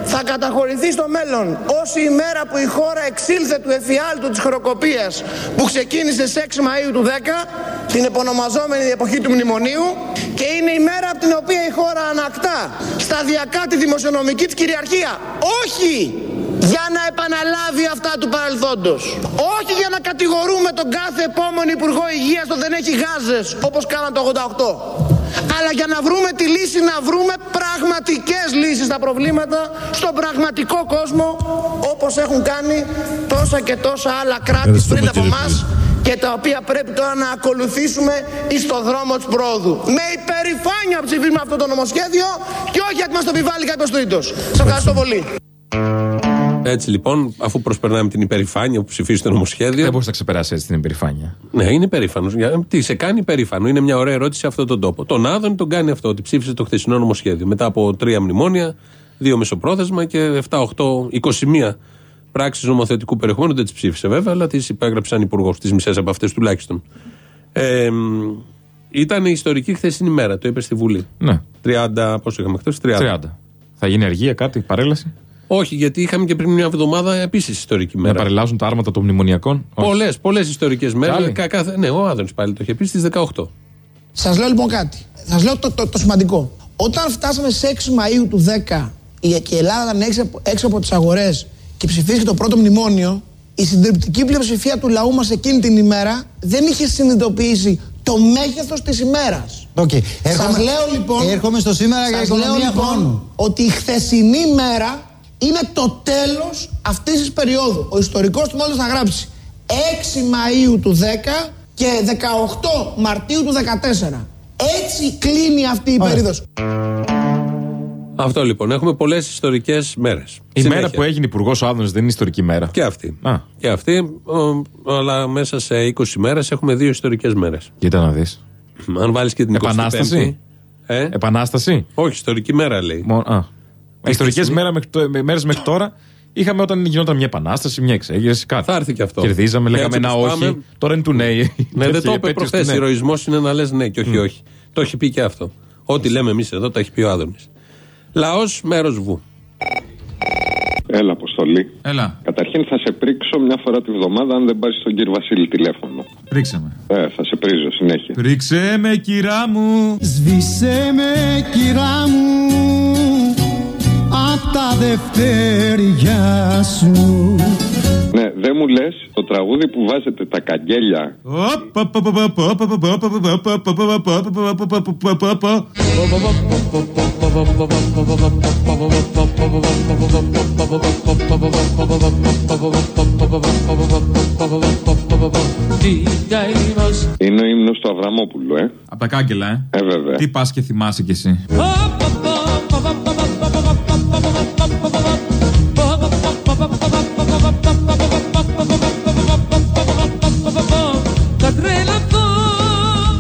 θα καταχωρηθεί στο μέλλον ως η ημέρα που η χώρα εξήλθε του εφιάλτου της χροκοπίας που ξεκίνησε στις 6 Μαΐου του 10 την επωνομαζόμενη εποχή του Μνημονίου και είναι η μέρα από την οποία η χώρα ανακτά σταδιακά τη δημοσιονομική της κυριαρχία. Όχι για να επαναλάβει αυτά του παρελθόντος. Όχι για να κατηγορούμε τον κάθε επόμενο Υπουργό Υγείας ότι δεν έχει γάζες όπως κάναν το 88. Αλλά για να βρούμε τη λύση, να βρούμε πραγματικές λύσεις στα προβλήματα στον πραγματικό κόσμο όπως έχουν κάνει τόσα και τόσα άλλα κράτη Ευχαριστούμε, πριν από κύριε εμά και τα οποία πρέπει τώρα να ακολουθήσουμε εις το δρόμο της πρόοδου. Με υπερηφάνεια ψηφίζουμε αυτό το νομοσχέδιο και όχι γιατί μας το επιβάλλει κάποιος τρίτος. Σας ευχαριστώ πολύ. Έτσι λοιπόν, αφού προσπερνάμε την υπερηφάνεια που ψηφίζει το νομοσχέδιο. Δεν μπορεί να ξεπεράσει έτσι την υπερηφάνεια; Ναι, είναι περήφανος. Τι σε κάνει περήφανο, είναι μια ωραία ερώτηση σε αυτόν τον τόπο. Τον Άδων τον κάνει αυτό, ότι ψήφισε το χθεσινό νομοσχέδιο. Μετά από τρία μνημόνια, δύο μεσοπρόθεσμα και 7, 8, 21 πράξεις νομοθετικού περιεχομένου. Δεν τις ψήφισε βέβαια, αλλά τις υπέγραψαν υπουργός, τι μισές από αυτές τουλάχιστον. Ε, μ, ήταν η ιστορική χθεσινή μέρα, το είπε στη Βουλή. Ναι. 30, πόσο είχαμε χθες, 30. 30. Θα γίνει αργία κάτι, παρέλαση; Όχι, γιατί είχαμε και πριν μια εβδομάδα επίσης ιστορική Να μέρα. παρελάσουν τα άρματα των μνημονιακών. Όχι. Πολλές, πολλές ιστορικές μέρες. Άλλη. Ναι, ο Άδωνης πάλι το είχε πει στις 18. Σας λέω λοιπόν κάτι. Σας λέω το, το, το σημαντικό. Όταν φτάσαμε σε 6 Μαΐου του 10 η- και η Ελλάδα ήταν έξω, από- έξω από τις αγορές και ψηφίστηκε το πρώτο μνημόνιο, η συντριπτική πλειοψηφία του λαού μας εκείνη την ημέρα δεν είχε συνειδητοποιήσει το μέγεθος της ημέρας. Okay. Σας Έρχομαι- λέω λοιπόν, Έρχομαι στο σήμερα για σας λέω, οικονομία λοιπόν, χρόνου. ότι η χθεσινή μέρα είναι το τέλος αυτής της περίοδου. Ο ιστορικός του μόλις θα γράψει 6 Μαΐου του 10 και 18 Μαρτίου του 14. Έτσι κλείνει αυτή η Ωραία. περίοδος. Αυτό λοιπόν. Έχουμε πολλές ιστορικές μέρες. Η μέρα που έγινε υπουργός ο Άδωνης δεν είναι ιστορική μέρα. Και αυτή. Α. Και αυτή. ο, αλλά μέσα σε 20 μέρες έχουμε δύο ιστορικές μέρες. Κοίτα να δεις. Αν βάλεις και την 25η. Επανάσταση. Ε, Επανάσταση. όχι, ιστορική μέρα λέει. Μόνο, α. Ιστορικές μέρες μέχρι τώρα είχαμε όταν γινόταν μια επανάσταση, μια εξέγερση, κάτι. Θα έρθει και αυτό. Κερδίζαμε, Και λέγαμε έτσι ένα όπως όχι. πάμε- Τώρα είναι του ναι. Ναι, δεν το είπε προχθές. ναι. Ηρωισμός είναι να λες ναι και όχι, όχι. Το έχει πει και αυτό. Ό,τι λέμε εμείς εδώ το έχει πει ο Άδωνης. Λαός, μέρος βου. Έλα, Αποστολή. Έλα, Καταρχήν θα σε πρίξω μια φορά τη βδομάδα αν δεν πάρεις τον κύριο Βασίλη τηλέφωνο. ρίξε με. Ε, θα σε πρίζω συνέχεια. Ρίξε με, κυρά μου. Σβήσε με κυρά μου απ' τα δευτέρια σου Ναι, δεν μου λες το τραγούδι που βάζετε τα καγγέλια; Είναι ο ύμνος του Αβραμόπουλου, ε. Απ' τα κάγκελα, ε. Ε, βέβαια. Τι πας και θυμάσαι κι εσύ.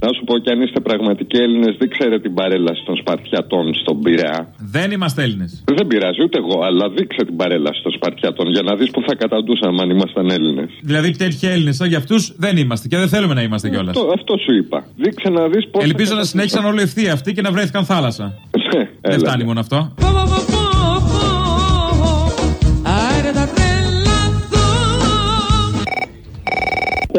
Να σου πω κι αν είστε πραγματικοί Έλληνες, δεν ξέρετε την παρέλαση των Σπαρτιατών στον Πειραιά. Δεν είμαστε Έλληνες. Δεν πειράζει ούτε εγώ, αλλά δείξε την παρέλαση των Σπαρτιατών για να δεις που θα καταντούσαμε αν ήμασταν Έλληνες. Δηλαδή τέτοιοι Έλληνες σαν για αυτούς δεν είμαστε και δεν θέλουμε να είμαστε κιόλας. Αυτό, αυτό σου είπα. Δείξε να δεις πώς. Ελπίζω να συνέχισαν όλοι ευθεία αυτοί και να βρέθηκαν θάλασσα. Δεν φτάνει μόνο αυτό.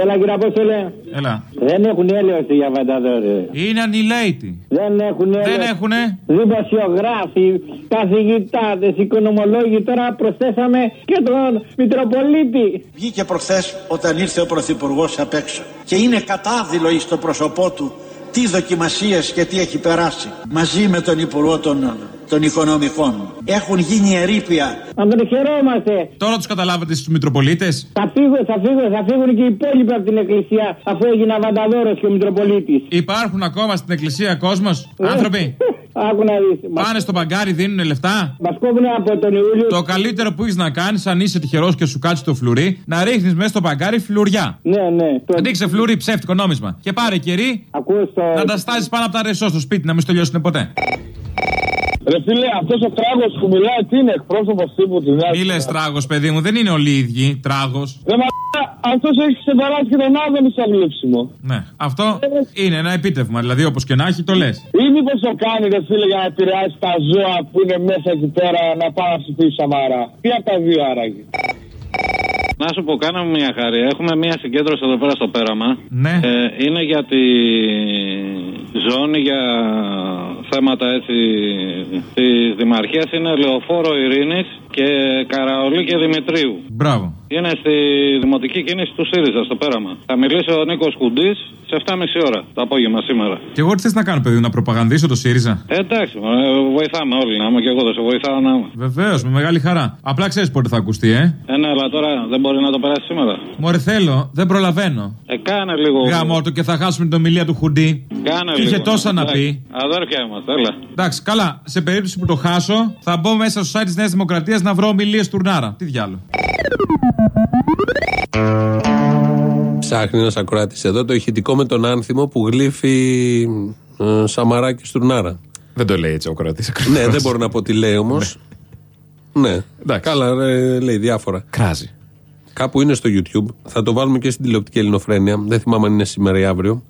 Έλα κύριε Απόστολε. Έλα. Δεν έχουν έλεος για βανταδόρε. Είναι ανηλέητη. Δεν έχουν έλεος. Δεν έχουνε; Δημοσιογράφοι, καθηγητάδες, οικονομολόγοι. Τώρα προσθέσαμε και τον Μητροπολίτη. Βγήκε προχθές όταν ήρθε ο Πρωθυπουργός απ' έξω και είναι κατάδειλο εις το πρόσωπό του τι δοκιμασίες και τι έχει περάσει μαζί με τον Υπουργό των, των Οικονομικών. Έχουν γίνει ερήπια. Αν δεν χαιρόμαστε. Τώρα τους καταλάβατε στους Μητροπολίτες; Θα φύγουν, θα φύγουν, θα φύγουν και οι υπόλοιποι από την εκκλησία αφού έγινε Βανταδόρος και ο Μητροπολίτης. Υπάρχουν ακόμα στην εκκλησία κόσμος, άνθρωποι; Άκου να δεις. Πάνε στο μπαγκάρι, δίνουν λεφτά; Μας κόβουν από τον Ιούλιο. Το καλύτερο που έχεις να κάνεις, αν είσαι τυχερός και σου κάτσει το φλουρί, να ρίχνεις μέσα στο μπαγκάρι φλουριά. Ναι, ναι. Το... Ρίξε φλουρί, ψεύτικο νόμισμα. Και πάρε κερί το... να τα στάζεις πάνω από τα ρεσό στο σπίτι, να μην στο λιώσουν ποτέ. Ρε φίλε, αυτός ο τράγος που μιλάει, τι είναι εκπρόσωπος τύπου τη Νέα Μη λες τράγος, παιδί μου, δεν είναι όλοι οι ίδιοι. Τράγος. Ρε μα, αυτός έχει ξεπεράσει και τον Άδωνη σαν γλύψιμο. Ναι, αυτό είναι ένα επίτευγμα. Δηλαδή, όπως και να έχει, το λες. Ή μήπως το κάνει, ρε φίλε, για να επηρεάσει τα ζώα που είναι μέσα εκεί πέρα να πάω να ψηφίσει Σαμαρά. Τι από τα δύο άραγε. Να σου πω, κάναμε μια χάρη. Έχουμε μια συγκέντρωση εδώ πέρα στο πέραμα. Ναι. Ε, είναι για τη ζώνη, για θέματα έτσι της Δημαρχίας. Είναι Λεωφόρο Ειρήνης και Καραολί και Δημητρίου. Μπράβο. Είναι στη δημοτική κίνηση του ΣΥΡΙΖΑ στο πέραμα. Θα μιλήσει ο Νίκος Κουντής σε 7.30 ώρα το απόγευμα σήμερα. Και εγώ τι θες να κάνω, παιδί, μου, να προπαγανδίσω το ΣΥΡΙΖΑ; Ε, εντάξει, ε, βοηθάμε όλοι να είμαι και εγώ δεν σε βοηθάω να είμαι. Βεβαίως, με μεγάλη χαρά. Απλά ξέρεις πότε θα ακουστεί, ε. Ε, ναι, αλλά τώρα δεν μπορεί να το περάσει σήμερα. Μωρέ θέλω, δεν προλαβαίνω. Ε, κάνε λίγο. Γάμο το και θα χάσουμε την ομιλία του Χουντή. Κάνε Και είχε λίγο. τόσα να Εντάξει. πει. Αδέρφια είμαστε, έλα. Εντάξει, καλά. Σε περίπτωση που το χάσω, θα μπω μέσα στο site της Νέας Δημοκρατίας να βρω ομιλίες τουρνάρα. Τι διάλογο. Ψάχνει ένας ακροάτης εδώ το ηχητικό με τον άνθιμο που γλύφει ε, Σαμαρά και Στουρνάρα. Δεν το λέει έτσι ο κρατή. ναι, δεν μπορώ να πω τι λέει όμως. Ναι. Καλά, ρε, λέει διάφορα. Κράζει. Κάπου είναι στο YouTube. Θα το βάλουμε και στην τηλεοπτική ελληνοφρένεια. Δεν θυμάμαι αν είναι σήμερα ή αύριο.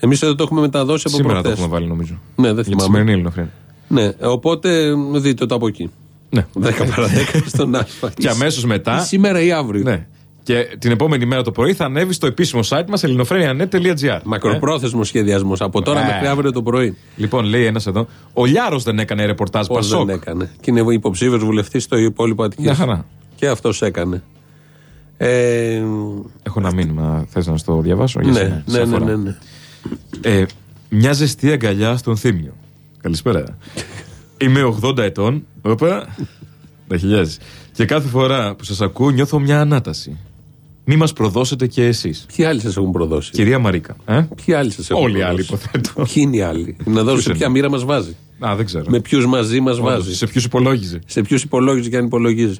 Εμείς εδώ το έχουμε μεταδώσει από Σήμερα το προχθές. έχουμε βάλει, νομίζω. Ναι, δεν Για τη θυμάμαι. σημερινή ελληνοφρένεια. Ναι, οπότε δείτε το από εκεί. Ναι. 10 παρα 10 στον Α. Και αμέσως μετά. Ή σήμερα ή αύριο. Ναι. Και την επόμενη μέρα το πρωί θα ανέβει στο επίσημο site μας ελληνοφρένια.net.gr. Μακροπρόθεσμο σχεδιασμός. Από τώρα Ε. μέχρι αύριο το πρωί. Λοιπόν, λέει ένας εδώ. Ο Λιάρος δεν έκανε ρεπορτάζ Πώς Πασόκ. δεν έκανε. Και είναι υποψήφιος βουλευτής στο υπόλοιπο Αττικής. Μια χαρά. Και αυτός έκανε. Ε, Έχω ένα μήνυμα. Θες να στο διαβάσω. για ναι, σένα, ναι, σε ναι, αφορά. ναι, ναι. Ε, μια ζεστή αγκαλιά στον Θήμιο. Καλησπέρα. Είμαι 80 ετών. Όπα. Τα χιλιάζεις. Και κάθε φορά που σας ακούω νιώθω μια ανάταση. Μη μας προδώσετε και εσείς. Ποιοι άλλοι σας έχουν προδώσει; Κυρία Μαρίκα. Ε; Ποιοι άλλοι σας έχουν Όλοι οι άλλοι προδώσει; υποθέτω. Ποιοι είναι οι άλλοι; Να δώσω σε Ποιους ποια εννοεί; μοίρα μας βάζει. Α, δεν ξέρω. Με ποιους μαζί μας Όντως, βάζεις; Σε ποιους υπολόγιζε; Σε ποιους υπολόγιζε και αν υπολογίζει.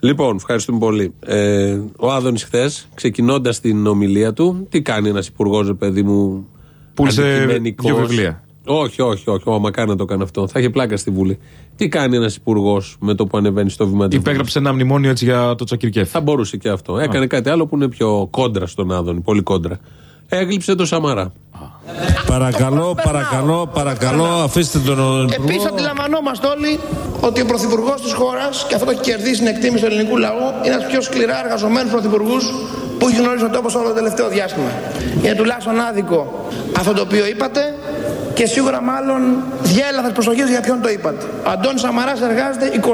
Λοιπόν, ευχαριστούμε πολύ. Ε, ο Άδωνης χθες, ξεκινώντας την ομιλία του, τι κάνει ένας υπουργός, ρε παιδί μου. Πούλησε αντικειμενικός; δύο βιβλία. Όχι, όχι, όχι. Ω, μακάρι να το κάνει αυτό. Θα είχε πλάκα στη Βουλή. Τι κάνει ένας υπουργός με το που ανεβαίνει στο βήμα της Υπέγραψε ένα μνημόνιο έτσι για το Τσακυρκέφ. Θα μπορούσε και αυτό. Έκανε κάτι άλλο που είναι πιο κόντρα στον Άδωνη. Πολύ κόντρα. Έγλειψε το Σαμαρά. Παρακαλώ, παρακαλώ, παρακαλώ, αφήστε τον Επίση, Υπουργό. αντιλαμβανόμαστε όλοι ότι ο πρωθυπουργός της χώρας, και αυτό έχει κερδίσει την εκτίμηση του ελληνικού λαού, είναι ένας πιο σκληρά εργαζομένους πρωθυπουργούς που έχει γνωρίσει ο τόπος όλο το τελευταίο διάστημα. Είναι τουλάχιστον άδικο αυτό το οποίο είπατε και σίγουρα μάλλον διέλαθα προσοχή για ποιον το είπατε. Ο Αντώνης Σαμαράς εργάζεται 24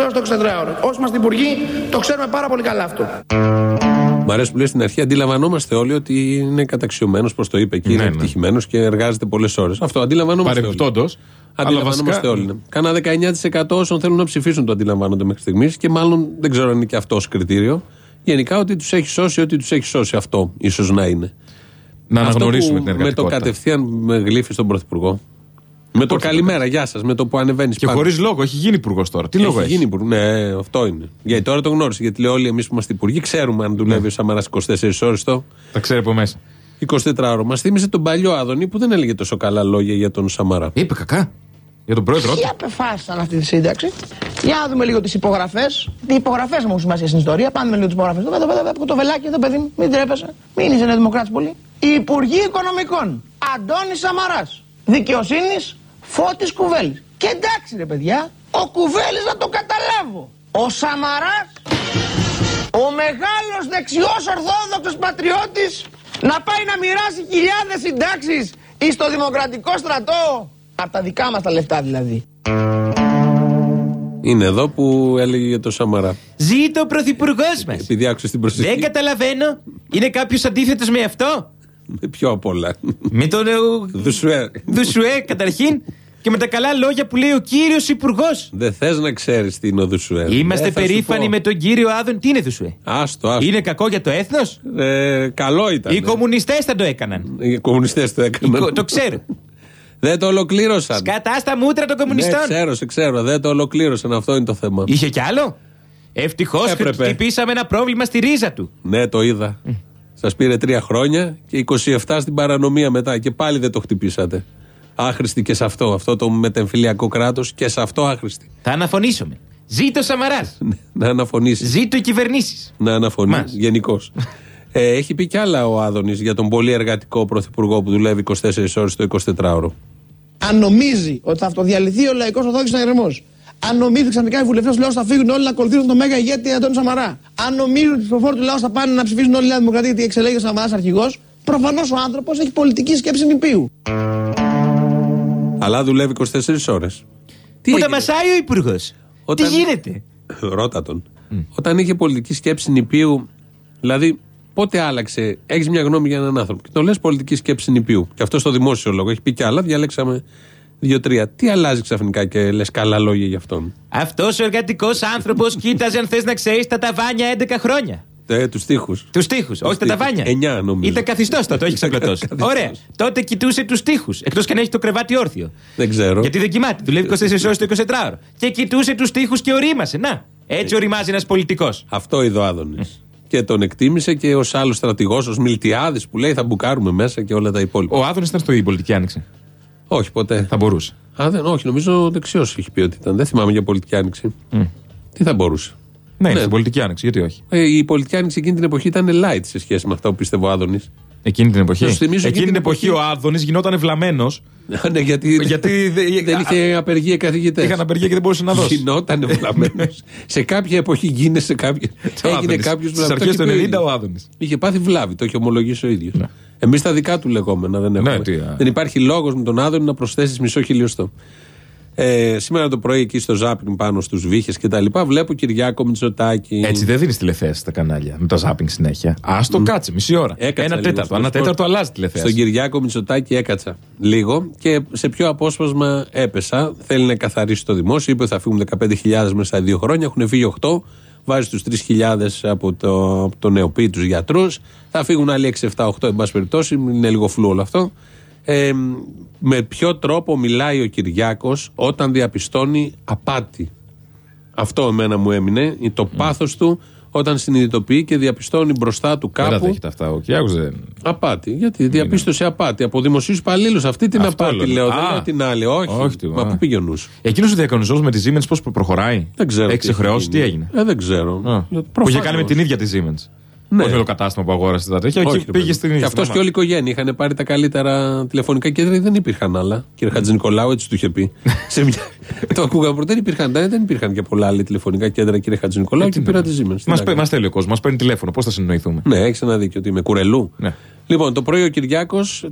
ώρες το 24ωρο. Όσοι είμαστε υπουργοί, το ξέρουμε πάρα πολύ καλά αυτό. Μ' αρέσει που λέει στην αρχή, αντιλαμβανόμαστε όλοι ότι είναι καταξιωμένος, πώ το είπε εκεί, Ναι, είναι ναι. επιτυχημένος και εργάζεται πολλές ώρες. Αυτό αντιλαμβανόμαστε. όλοι. Παρεμπιπτόντως. Αντιλαμβανόμαστε βασικά- όλοι. ναι. Κάνα 19% όσων θέλουν να ψηφίσουν το αντιλαμβάνονται μέχρι στιγμής και μάλλον δεν ξέρω αν είναι και αυτός ως κριτήριο. Γενικά ότι τους έχει σώσει, ότι τους έχει σώσει. Αυτό ίσως να είναι. Να Αυτό αναγνωρίσουμε που την Με το εργατικότητα. κατευθείαν με γλύφει στον Πρωθυπουργό. Με το καλημέρα, γεια σας, με το που ανεβαίνεις Και χωρίς λόγο, έχει γίνει υπουργός τώρα. Τι λόγο έχει έχεις; γίνει υπουργός. Ναι, αυτό είναι. Γιατί τώρα το γνώρισε. Γιατί λέει όλοι εμείς που είμαστε υπουργοί, ξέρουμε αν δουλεύει ο Σαμαρά 24 ώρες το. Τα ξέρει από μέσα. 24 ώρο. Μας θύμισε τον παλιό Άδωνη που δεν έλεγε τόσο καλά λόγια για τον Σαμαρά. Είπε κακά. Για τον πρόεδρο Ποιοι απεφάσισαν αυτή τη σύνταξη; Για να δούμε λίγο τις υπογραφές. Οι υπογραφές μου έχουν σημασία στην ιστορία. Πάμε με λίγο τις υπογραφές. Το, το, το, το βελάκι εδώ, παιδί μου, μην τρέπεσαι. Μην είσαι δημοκράτης πολύ. Οι Υπουργοί Οικονομικών. Αντώνης Σαμαράς. Δικαιοσύνης Φώτης Κουβέλης. Και εντάξει ρε παιδιά, ο Κουβέλης να το καταλάβω. Ο Σαμαράς, ο μεγάλος δεξιός ορθόδοξος πατριώτης, να πάει να μοιράσει χιλιάδες συντάξεις εις το δημοκρατικό στρατό. Από τα δικά μας τα λεφτά δηλαδή. Είναι εδώ που έλεγε για το Σαμαρά. Ζήτω ο πρωθυπουργός μας. Επειδή άκουσε την προσοχή. Δεν καταλαβαίνω. Είναι κάποιος αντίθετος με αυτό; Με πιο απ' όλα. Με τον. ε, Δουσουέ. Δουσουέ καταρχήν. Και με τα καλά λόγια που λέει ο κύριος Υπουργός. Δεν θες να ξέρεις τι είναι ο Δουσουέ. Είμαστε Δεν θα σου περήφανοι πω. με τον κύριο Άδων. Τι είναι Δουσουέ. Άστο, άστο. Είναι κακό για το έθνος; Ε, καλό ήταν. Οι κομμουνιστές θα το έκαναν. Οι κομμουνιστές το έκαναν. Το ξέρω. Δεν το ολοκλήρωσαν. Σκατά στα μούτρα των κομμουνιστών. Ναι, ξέρω, σε ξέρω. Δεν το ολοκλήρωσαν. Αυτό είναι το θέμα. Είχε κι άλλο. Ευτυχώς Έπρεπε. χτυπήσαμε ένα πρόβλημα στη ρίζα του. Ναι, το είδα. Σας πήρε τρία χρόνια και 27 στην παρανομία μετά. Και πάλι δεν το χτυπήσατε. Άχρηστη και σε αυτό. Αυτό το μετεμφυλιακό κράτος και σε αυτό άχρηστη. Θα αναφωνήσουμε. Ζήτω Σαμαράς. Να αναφωνήσεις. Ζήτω οι κυβερνήσεις. Να αναφωνεί. Γενικώς. Ε, έχει πει κι άλλα ο Άδωνης για τον πολύ εργατικό πρωθυπουργό που δουλεύει 24 ώρες το 24ωρο. Αν νομίζει ότι θα αυτοδιαλυθεί ο λαϊκός ορθόδοξο αγερμό. Αν νομίζει ξαφνικά οι βουλευτές του λαού θα φύγουν όλοι να ακολουθήσουν τον μέγα ηγέτη Αντώνη Σαμαρά. Αν νομίζει ότι οι ψηφοφόροι του λαού θα πάνε να ψηφίσουν όλη η Νέα Δημοκρατία γιατί εξελέγει ο Σαμαράς αρχηγός, προφανώς ο άνθρωπος έχει πολιτική σκέψη νηπίου. Αλλά δουλεύει 24 ώρες. Που τα μασάει ο Υπουργός. Τι γίνεται; Ρώτα τον. Όταν είχε πολιτική σκέψη νηπίου, δηλαδή πότε άλλαξε, έχεις μια γνώμη για έναν άνθρωπο και το λες πολιτική σκέψη νηπίου. Και αυτό στο δημόσιο λόγο. Έχει πει κι άλλα, διαλέξαμε δύο-τρία. Τι αλλάζει ξαφνικά και λες καλά λόγια για αυτόν; Αυτός ο εργατικός άνθρωπος κοίταζε, αν θες να ξέρεις, τα ταβάνια 11 χρόνια. Ε, τους τοίχου. Τους τοίχου, όχι τα ταβάνια. 9 νομίζω. Ήταν καθιστός τότε, όχι ξαπλωτό. Ωραία. Τότε κοιτούσε τους τοίχου. Εκτός και αν έχει το κρεβάτι όρθιο. Δεν ξέρω. Γιατί δεν κοιμάται. Δουλεύει 24 ώρες το 24ωρο. Και κοιτούσε τους τοίχου και ορίμασε. Να. Έτσι οριμάζει ένας πολιτικός. Αυτό είδε ο Άδωνης. Και τον εκτίμησε και ως άλλος στρατηγός, ως Μιλτιάδης που λέει θα μπουκάρουμε μέσα και όλα τα υπόλοιπα. Ο Άδωνης ήταν στο η πολιτική άνοιξη. Όχι ποτέ. Θα μπορούσε. Α, δεν, όχι, νομίζω δεξιός έχει πει ότι ήταν. Δεν θυμάμαι για πολιτική άνοιξη. Τι θα μπορούσε. Ναι, είναι στην πολιτική άνοιξη, γιατί όχι; Ε, η πολιτική άνοιξη εκείνη την εποχή ήταν light σε σχέση με αυτά που πίστευε ο Άδωνης. Εκείνη την εποχή; Να σου θυμίσω Εκείνη την εκείνη την εποχή ο Άδωνης γινόταν βλαμμένος. ναι, γιατί, γιατί δεν είχε απεργία καθηγητές. Είχαν απεργία και δεν μπορούσε να δώσει. Γινόταν βλαμμένος. σε κάποια εποχή γίνεσαι κάποιος. Έγινε Άδωνης. κάποιος Στις αρχές του 90 ο Άδωνης. Είχε πάθει βλάβη, το έχει ομολογήσει ο ίδιος. Εμείς τα δικά του λεγόμενα δεν έχουμε. Ναι, τι, α. δεν υπάρχει λόγος με τον Άδωνη να προσθέσεις μισό χιλιοστό. Ε, σήμερα το πρωί εκεί στο Ζάπιν πάνω στους βύχες και τα λοιπά βλέπω Κυριάκο Μητσοτάκη. Έτσι δεν δίνεις τηλεθέαση στα κανάλια με το ζάπινγκ συνέχεια. Α το κάτσε, μισή ώρα. Έκατσα Ένα λίγο τέταρτο. στον Ένα σπορ. τέταρτο αλλάζει τηλεθέαση. Στον Κυριάκο Μητσοτάκη έκατσα λίγο και σε ποιο απόσπασμα έπεσα. Θέλει να καθαρίσει το δημόσιο. Είπε ότι θα φύγουν 15.000 μέσα στα δύο χρόνια. Έχουν φύγει 8. Βάζει τους 3.000 από το, από το νεοποίη τους γιατρούς. Θα φύγουν άλλοι 6, 7, 8 εν πάση περιπτώσει. Είναι λίγο φλού όλο αυτό. Ε, με ποιο τρόπο μιλάει ο Κυριάκος όταν διαπιστώνει απάτη. Αυτό εμένα μου έμεινε. Το πάθος του όταν συνειδητοποιεί και διαπιστώνει μπροστά του Δεν τα κάπου δέχεται αυτά. Ο Κυριάκος δεν. Απάτη. Γιατί διαπίστωσε απάτη από δημοσίους υπαλλήλους. Αυτή την Αυτό απάτη λέω. λέω. Δεν Α. λέω την άλλη. Όχι. Όχι, τι, Μα α. πού πήγε ο νους; Εκείνος ο διακανονισμός με τη Siemens πώς προχωράει; Δεν ξέρω. τι Έχει έχει χρεώσει, τι γίνει. έγινε; Ε, δεν ξέρω. Α, Που είχε Προφανώς. κάνει με την ίδια τη Siemens. Ναι. Όχι με το κατάστημα που αγόρασες τα τέτοια. Όχι, Εκεί ρε πήγες παιδί. στην Και ίδια. αυτός στην και όλη η οικογένεια είχαν πάρει τα καλύτερα τηλεφωνικά κέντρα. Δεν υπήρχαν άλλα. Κύριε Χατζη Νικολάου, έτσι του είχε πει. Σε μια... το ακούγαμε πρώτα. Δεν υπήρχαν, δεν υπήρχαν και πολλά άλλα τηλεφωνικά κέντρα, κύριε Χατζη Νικολάου, και πήρα τη Siemens. Μας στέλνει ο κόσμος, μας παίρνει τηλέφωνο. Πώς θα συνοηθούμε; Ναι, έχεις ένα δίκιο ότι είμαι κουρελού. Ναι. Λοιπόν, το πρωί ο Κυριάκος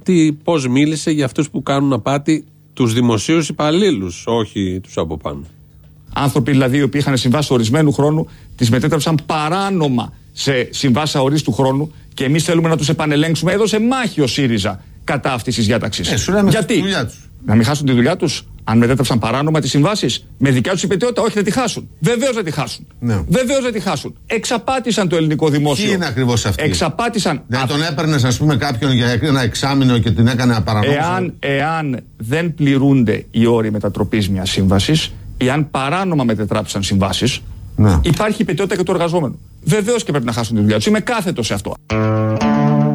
πώς μίλησε για αυτούς που κάνουν απάτη τους δημοσίους υπαλλήλους, όχι τους από πάνω. Άνθρωποι δηλαδή οι οποίοι είχαν συμβάσει ορισμένου χρόνου, τις μετέτρεψαν παράνομα σε συμβάσεις αορίστου χρόνου και εμείς θέλουμε να τους επανελέγξουμε. Έδωσε μάχη ο ΣΥΡΙΖΑ κατά αυτής της διάταξης. Γιατί; να μην χάσουν τη δουλειά τους, αν μετέτρεψαν παράνομα τις συμβάσεις, με δικιά τους υπετιότητα, όχι, θα τη χάσουν. Βεβαίως θα τη χάσουν. Ναι. Βεβαίως θα τη χάσουν. Εξαπάτησαν το ελληνικό δημόσιο. Ποιοι είναι ακριβώς αυτοί. Εξαπάτησαν. Δεν τον έπαιρνες, ας πούμε, κάποιον για ένα εξάμεινο και την έκανε απαρανόμως. Εάν, εάν δεν πληρούνται οι όροι μετατροπής μιας σύμβασης, ή αν παράνομα μετετράψαν συμβάσεις, Ναι. υπάρχει υπετιότητα και του εργαζόμενου. Βεβαίως και πρέπει να χάσουν τη δουλειά τους. Είμαι κάθετος σε αυτό.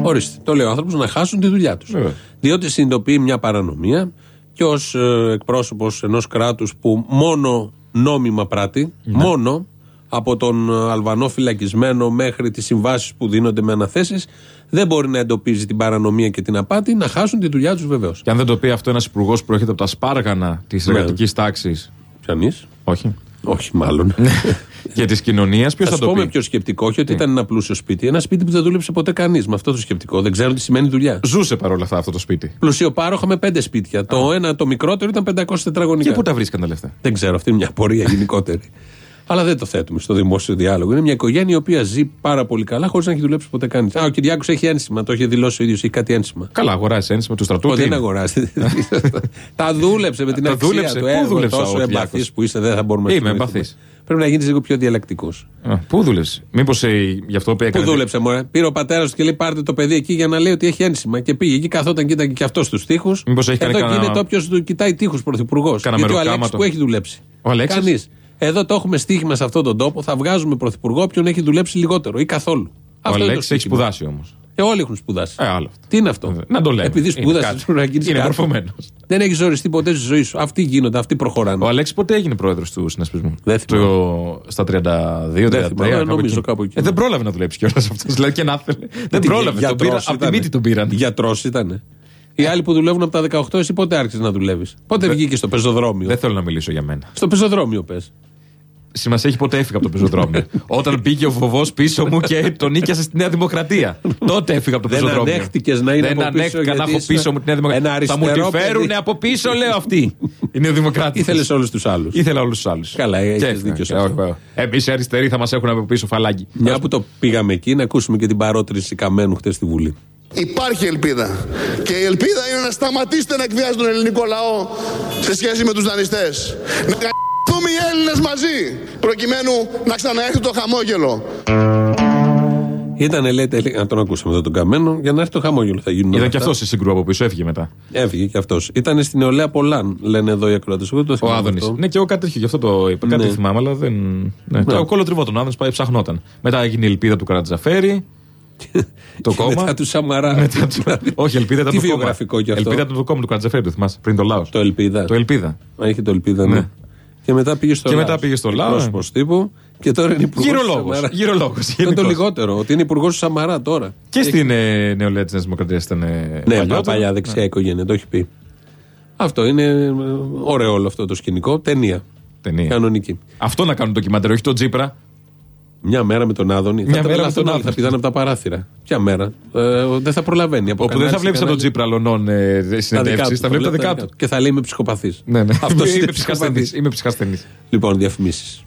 Ορίστε. Το λέει ο άνθρωπος να χάσουν τη δουλειά τους. Διότι συνειδητοποιεί μια παρανομία και ως ε, εκπρόσωπος ενός κράτους που μόνο νόμιμα πράττει, μόνο, από τον ε, Αλβανό φυλακισμένο μέχρι τις συμβάσεις που δίνονται με αναθέσεις, δεν μπορεί να εντοπίζει την παρανομία και την απάτη, να χάσουν τη δουλειά τους βεβαίως. Και αν δεν το πει αυτό ένας υπουργός που προέρχεται από τα σπάργανα της Ναι. εργατικής τάξης. Πιανεί. Όχι. Όχι, μάλλον. και τη κοινωνία, ποιος Θα θα σου το πω με πει; πιο σκεπτικό, όχι ότι ήταν ένα πλούσιο σπίτι. Ένα σπίτι που δεν δούλεψε ποτέ κανείς. Με αυτό το σκεπτικό. Δεν ξέρουν τι σημαίνει δουλειά. Ζούσε παρόλα αυτά αυτό το σπίτι. Πλουσιοπάροχα με πέντε σπίτια. Το ένα, το μικρότερο, ήταν 500 τετραγωνικά. Και πού τα βρίσκαν τα λεφτά; Δεν ξέρω, αυτή είναι μια απορία γενικότερη. Αλλά δεν το θέτουμε στο δημόσιο διάλογο. Είναι μια οικογένεια η οποία ζει πάρα πολύ καλά χωρίς να έχει δουλέψει ποτέ κανείς. Α, ο Κυριάκος έχει ένσημα, το έχει δηλώσει ο ίδιος, έχει κάτι ένσημα. Καλά, αγοράζει ένσημα του στρατού. Ο, τι δεν είναι; αγοράζει. τα δούλεψε με την Τα αξία δούλεψε. του. Πού έργο, δούλεψε ο τόσο Κυριάκος; εμπαθής που είσαι, δεν θα μπορούμε να Είμαι συνοηθούμε. εμπαθής. Πρέπει να γίνεις λίγο πιο διαλεκτικός. Α, Πού δούλεψε; Μήπως γι' αυτό που Πού έκανε. δούλεψε, μωρέ; Πήρε ο πατέρας του και λέει: Πάρτε το παιδί εκεί για να λέει ότι έχει ένσημα. Και πήγε εκεί, καθόταν, κοίταγε και αυτός στου τοίχους. Μήπως έχει κάνει Εδώ κανένα- γίνεται όποιος του κοιτάει τείχου πρωθυπουργός. Κάνα Γιατί ο μεροκάματο. Αλέξης που έχει δουλέψει. Ο Αλέξης; Κανεί. Εδώ το έχουμε στίχημα σε αυτόν τον τόπο. Θα βγάζουμε πρωθυπουργό όποιον έχει δουλέψει λιγότερο ή καθόλου. Ο Αυτό είναι το Αλέξης έχει στίχημα. σπουδάσει όμως. Ε, όλοι έχουν σπουδάσει. Ε, άλλο αυτό. Τι είναι αυτό; Να το λέμε. Επειδή Είναι σπούδασες, κάτι. πρέπει να γίνεις Είναι μορφωμένος. Δεν έχεις ζοριστεί ποτέ στη ζωή σου. Αυτοί γίνονται, αυτοί προχωράνε. Ο Αλέξης ποτέ έγινε πρόεδρος του συνασπισμού; Δεν θυμάμαι. Το, στα 32, 33. θυμάμαι, νομίζω κάπου εκεί. Ε, δεν πρόλαβε να δουλέψει κιόλας αυτός. Δηλαδή και να θέλει. Δεν Τι, πρόλαβε. Τον γιατρός πήρα, από τη ήτανε. μύτη τον πήραν. Γιατρός ήταν. Οι άλλοι που δουλεύουν από τα 18, εσύ πότε άρχισες να δουλεύεις. Πότε βγήκες στο πεζοδρόμιο; Δεν θέλω να μιλήσω για μένα. Στο πεζοδρόμιο πες. Σημασία έχει ποτέ έφυγα από το πεζοδρόμιο. Όταν μπήκε ο φοβός πίσω μου και τον νίκιασε στη Νέα Δημοκρατία. Τότε έφυγα από το Δεν πεζοδρόμιο. ανέχτηκες να είναι Δεν από πίσω, ανέχτηκα να γιατί έχω είσαι πίσω μου τη Νέα Δημοκρατία. ένα Θα μου τη αριστερό φέρουν παιδί. από πίσω, λέω αυτοί. Είναι δημοκράτη. Ήθελες όλους τους άλλους. Ήθελα όλους τους άλλους. Καλά, έχεις δίκιο σε αυτό. Εμείς οι αριστεροί θα μας έχουν από πίσω φαλάκι. Μια που το πήγαμε εκεί, να ακούσουμε και την παρότριση Καμένου χτες στη Βουλή. Υπάρχει ελπίδα. Και η ελπίδα είναι να σταματήσετε να εκβιάζετε τον ελληνικό λαό σε σχέση με τους δανειστές. Να καθούμε οι Έλληνες μαζί, προκειμένου να ξαναέρθει το χαμόγελο. Ήταν, λέει, τελικά, να τον ακούσαμε εδώ τον Καμένο, για να έρθει το χαμόγελο θα γίνουν. Ήταν όλα και αυτά. αυτός σε συγκρού από πίσω, έφυγε μετά. Έφυγε και αυτός. Ήταν στην νεολαία Πολάν, λένε εδώ οι ακροατές. Εγώ το Ο θυμάμαι Άδωνης. αυτό. Ναι, και εγώ κάτι τέτοιο, γι' αυτό το είπα. Κάτι Ναι. θυμάμαι, αλλά δεν. Ναι. Το κόλλο τον Άδωνης, πάει ψαχνόταν. Μετά έγινε η ελπίδα του Καρατζαφέρη. το κόμμα. Μετά του Σαμαρά. Μετά του- Όχι, ελπίδα ήταν Τι το κόμμα. βιογραφικό κι αυτό. Ελπίδα ήταν το κόμμα του Καρατζαφέρη, το θυμάσαι. Πριν το λαός. Το Ελπίδα. Το ελπίδα. Α, Είχε το Ελπίδα, ναι. Ναι. Και μετά πήγε στο Και Λάος. μετά πήγε στο Λάος. Πρόσωπος τύπου. Και τώρα είναι υπουργός. Γυρολόγος, γυρολόγος, Είναι το γενικώς. λιγότερο. Ότι είναι υπουργός του Σαμαρά τώρα. Και στην ε, νεολαία τη Νέας Δημοκρατίας ήταν. ε, Ναι, παλιότερα. παλιά δεξιά οικογένεια, το έχει πει. Αυτό είναι ε, ωραίο όλο αυτό το σκηνικό. Ταινία. Ταινία. Κανονική. Αυτό να κάνουν ντοκιμαντέρ, όχι το Τζίπρα. Μια μέρα με τον Άδωνη. Μια θα μέρα τρελαθούν με τον όλοι, Άδωνη. Θα πηδάνε από τα παράθυρα. Ποια μέρα. Ε, δεν θα προλαβαίνει. Από Όπου δεν θα κανάλι βλέπεις σε σαν τον κανάλι. Τζίπρα λονών ε, Τα δικά συνεντεύξεις, του, θα βλέπεις τα δικά του. Και θα λέει είμαι ψυχοπαθής. Ναι, ναι. Αυτός Είμαι είναι ψυχασθενής, ψυχοπαθής. Είμαι ψυχασθενής. Λοιπόν, διαφημίσεις.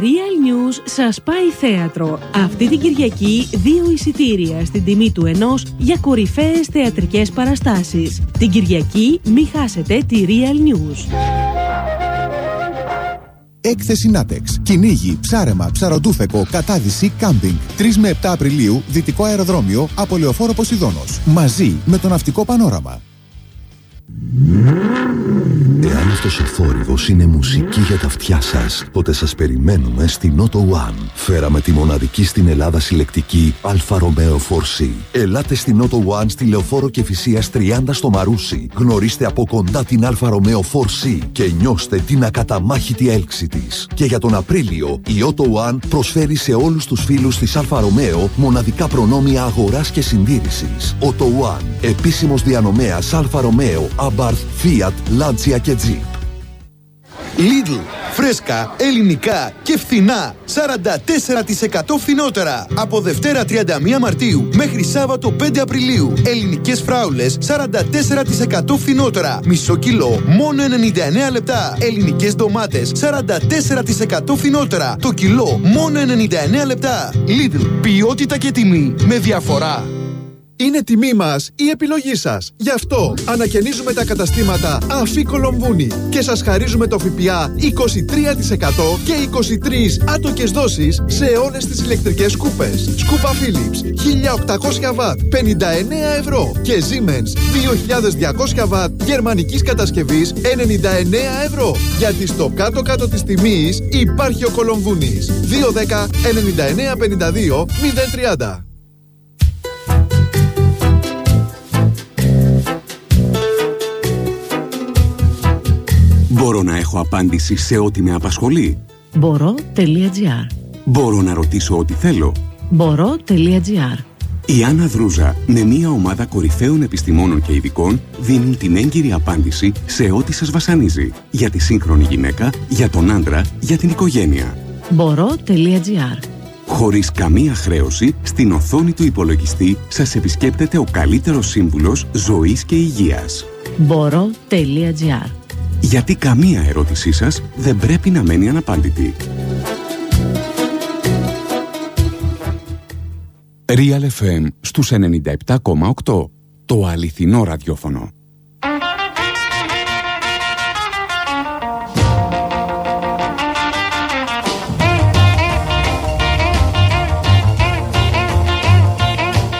Real News σας πάει θέατρο. Αυτή την Κυριακή δύο εισιτήρια στην τιμή του ενός για κορυφαίες θεατρικές παραστάσεις. Την Κυριακή μη χάσετε τη Real News. Έκθεση Νάτεξ. Κυνήγι, ψάρεμα, ψαροντούφεκο, κατάδυση, κάμπινγκ. 3 με 7 Απριλίου, δυτικό αεροδρόμιο από λεωφόρο Ποσειδώνος. Μαζί με το ναυτικό πανόραμα. Εάν αυτός ο θόρυβος είναι μουσική για τα αυτιά σας, τότε σας περιμένουμε στην Auto One. Φέραμε τη μοναδική στην Ελλάδα συλλεκτική Alfa Romeo 4C. Ελάτε στην Auto One στη Λεωφόρο Κηφισίας 30 στο Μαρούσι. Γνωρίστε από κοντά την Alfa Romeo 4C και νιώστε την ακαταμάχητη έλξη της. Και για τον Απρίλιο, η Auto One προσφέρει σε όλους τους φίλους της Alfa Romeo μοναδικά προνόμια αγοράς και συντήρησης. Auto One, επίσημος διανομέας Alfa Romeo, Abarth, Fiat, Lancia και Jeep. Lidl. Φρέσκα, ελληνικά και φθηνά. 44% φθηνότερα. Από Δευτέρα 31 Μαρτίου μέχρι Σάββατο 5 Απριλίου. Ελληνικές φράουλες 44% φθηνότερα. Μισό κιλό μόνο 99 λεπτά. Ελληνικές ντομάτες 44% φθηνότερα. Το κιλό μόνο 99 λεπτά. Lidl. Ποιότητα και τιμή με διαφορά. Είναι τιμή μας η επιλογή σας. Γι' αυτό ανακαινίζουμε τα καταστήματα Αφή Κολομβούνι και σας χαρίζουμε το ΦΠΑ 23% και 23 άτοκες δόσεις σε όλε τις ηλεκτρικές σκούπες. Σκούπα Philips 1800 W 59 ευρώ και Siemens 2200 W γερμανικής κατασκευής 99 ευρώ. Γιατί στο κάτω-κάτω της τιμής υπάρχει ο Κολομβούνι. 210 99 52 030. Μπορώ να έχω απάντηση σε ό,τι με απασχολεί. Μπορώ.gr Μπορώ να ρωτήσω ό,τι θέλω. Μπορώ.gr Η Άννα Δρούζα με μια ομάδα κορυφαίων επιστημόνων και ειδικών δίνουν την έγκυρη απάντηση σε ό,τι σας βασανίζει. Για τη σύγχρονη γυναίκα, για τον άντρα, για την οικογένεια. Μπορώ.gr Χωρίς καμία χρέωση, στην οθόνη του υπολογιστή σας επισκέπτεται ο καλύτερος σύμβουλος ζωής και υγείας. Μπορώ.gr Γιατί καμία ερώτησή σας δεν πρέπει να μένει αναπάντητη. Real FM στους 97,8. Το αληθινό ραδιόφωνο.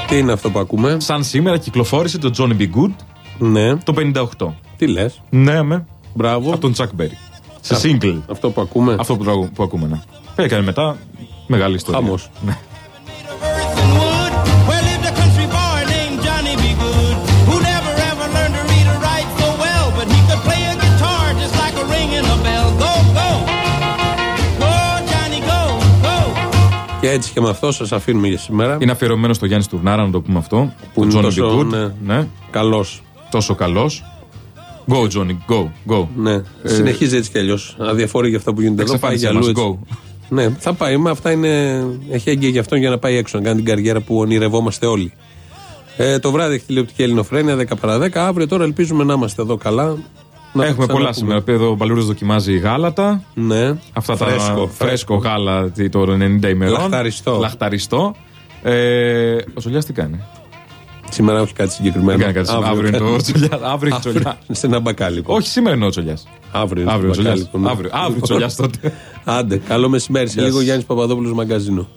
Τι είναι αυτό που ακούμε; Σαν σήμερα κυκλοφόρησε το Johnny B. Good ναι. το 58. Τι λες; Ναι, με. Μπράβο. Από τον Chuck Berry. Σε Αυτό- single. Αυτό που ακούμε. Αυτό που, τραγου- που ακούμε, ναι. Έκανε μετά μεγάλη ιστορία. Χαμός. Ναι. Where lived a country boy named Johnny B. Good, who never ever learned to read or write so well, but he could play a guitar just like a ringing a bell. Go, go, go, Johnny, go, go. Και έτσι και με αυτό σας αφήνουμε για σήμερα. Είναι αφιερωμένο στο Γιάννης Στουρνάρα, να το πούμε αυτό. Που το είναι Johnny B. τόσο, Good. ναι. Ναι. Καλός. Τόσο καλός. Go, Johnny, go, go. Ναι. Ε, Συνεχίζει έτσι κι αλλιώς. Αδιαφορεί για αυτά που γίνεται εδώ. Πάει εξαφάνισε για αλλού. μας, έτσι. Ναι, θα πάει. Μα αυτά είναι. Έχει έγκυα για αυτόν για να πάει έξω, να κάνει την καριέρα που ονειρευόμαστε όλοι. Ε, το βράδυ έχει τηλεοπτική Ελληνοφρένεια 10 παρα 10. Αύριο τώρα ελπίζουμε να είμαστε εδώ καλά. Να τα Έχουμε πολλά ξαναπούμε. σήμερα. Εδώ ο Μπαλούρδο δοκιμάζει γάλατα. Ναι. Αυτά Φρέσκο, τα φρέσκο γάλα τι, το 90 ημερών. Λαχταριστό. Λαχταριστό. Ε, ο Τσολιά τι κάνει; Σήμερα όχι κάτι συγκεκριμένο. Δεν κάνει κάτι. Αύριο είναι το Τσολιάς. Αύριο έχει Τσολιάς. Σε ένα μπακάλικο. Όχι, σήμερα είναι ο Τσολιάς. Αύριο είναι Αύριο το Τσολιάς. μπακάλικο, ναι. Αύριο. Αύριο Τσολιάς τότε. Άντε, καλό μεσημέρι. Σε Γεια λίγο σας. Γιάννης Παπαδόπουλος μαγκαζίνο.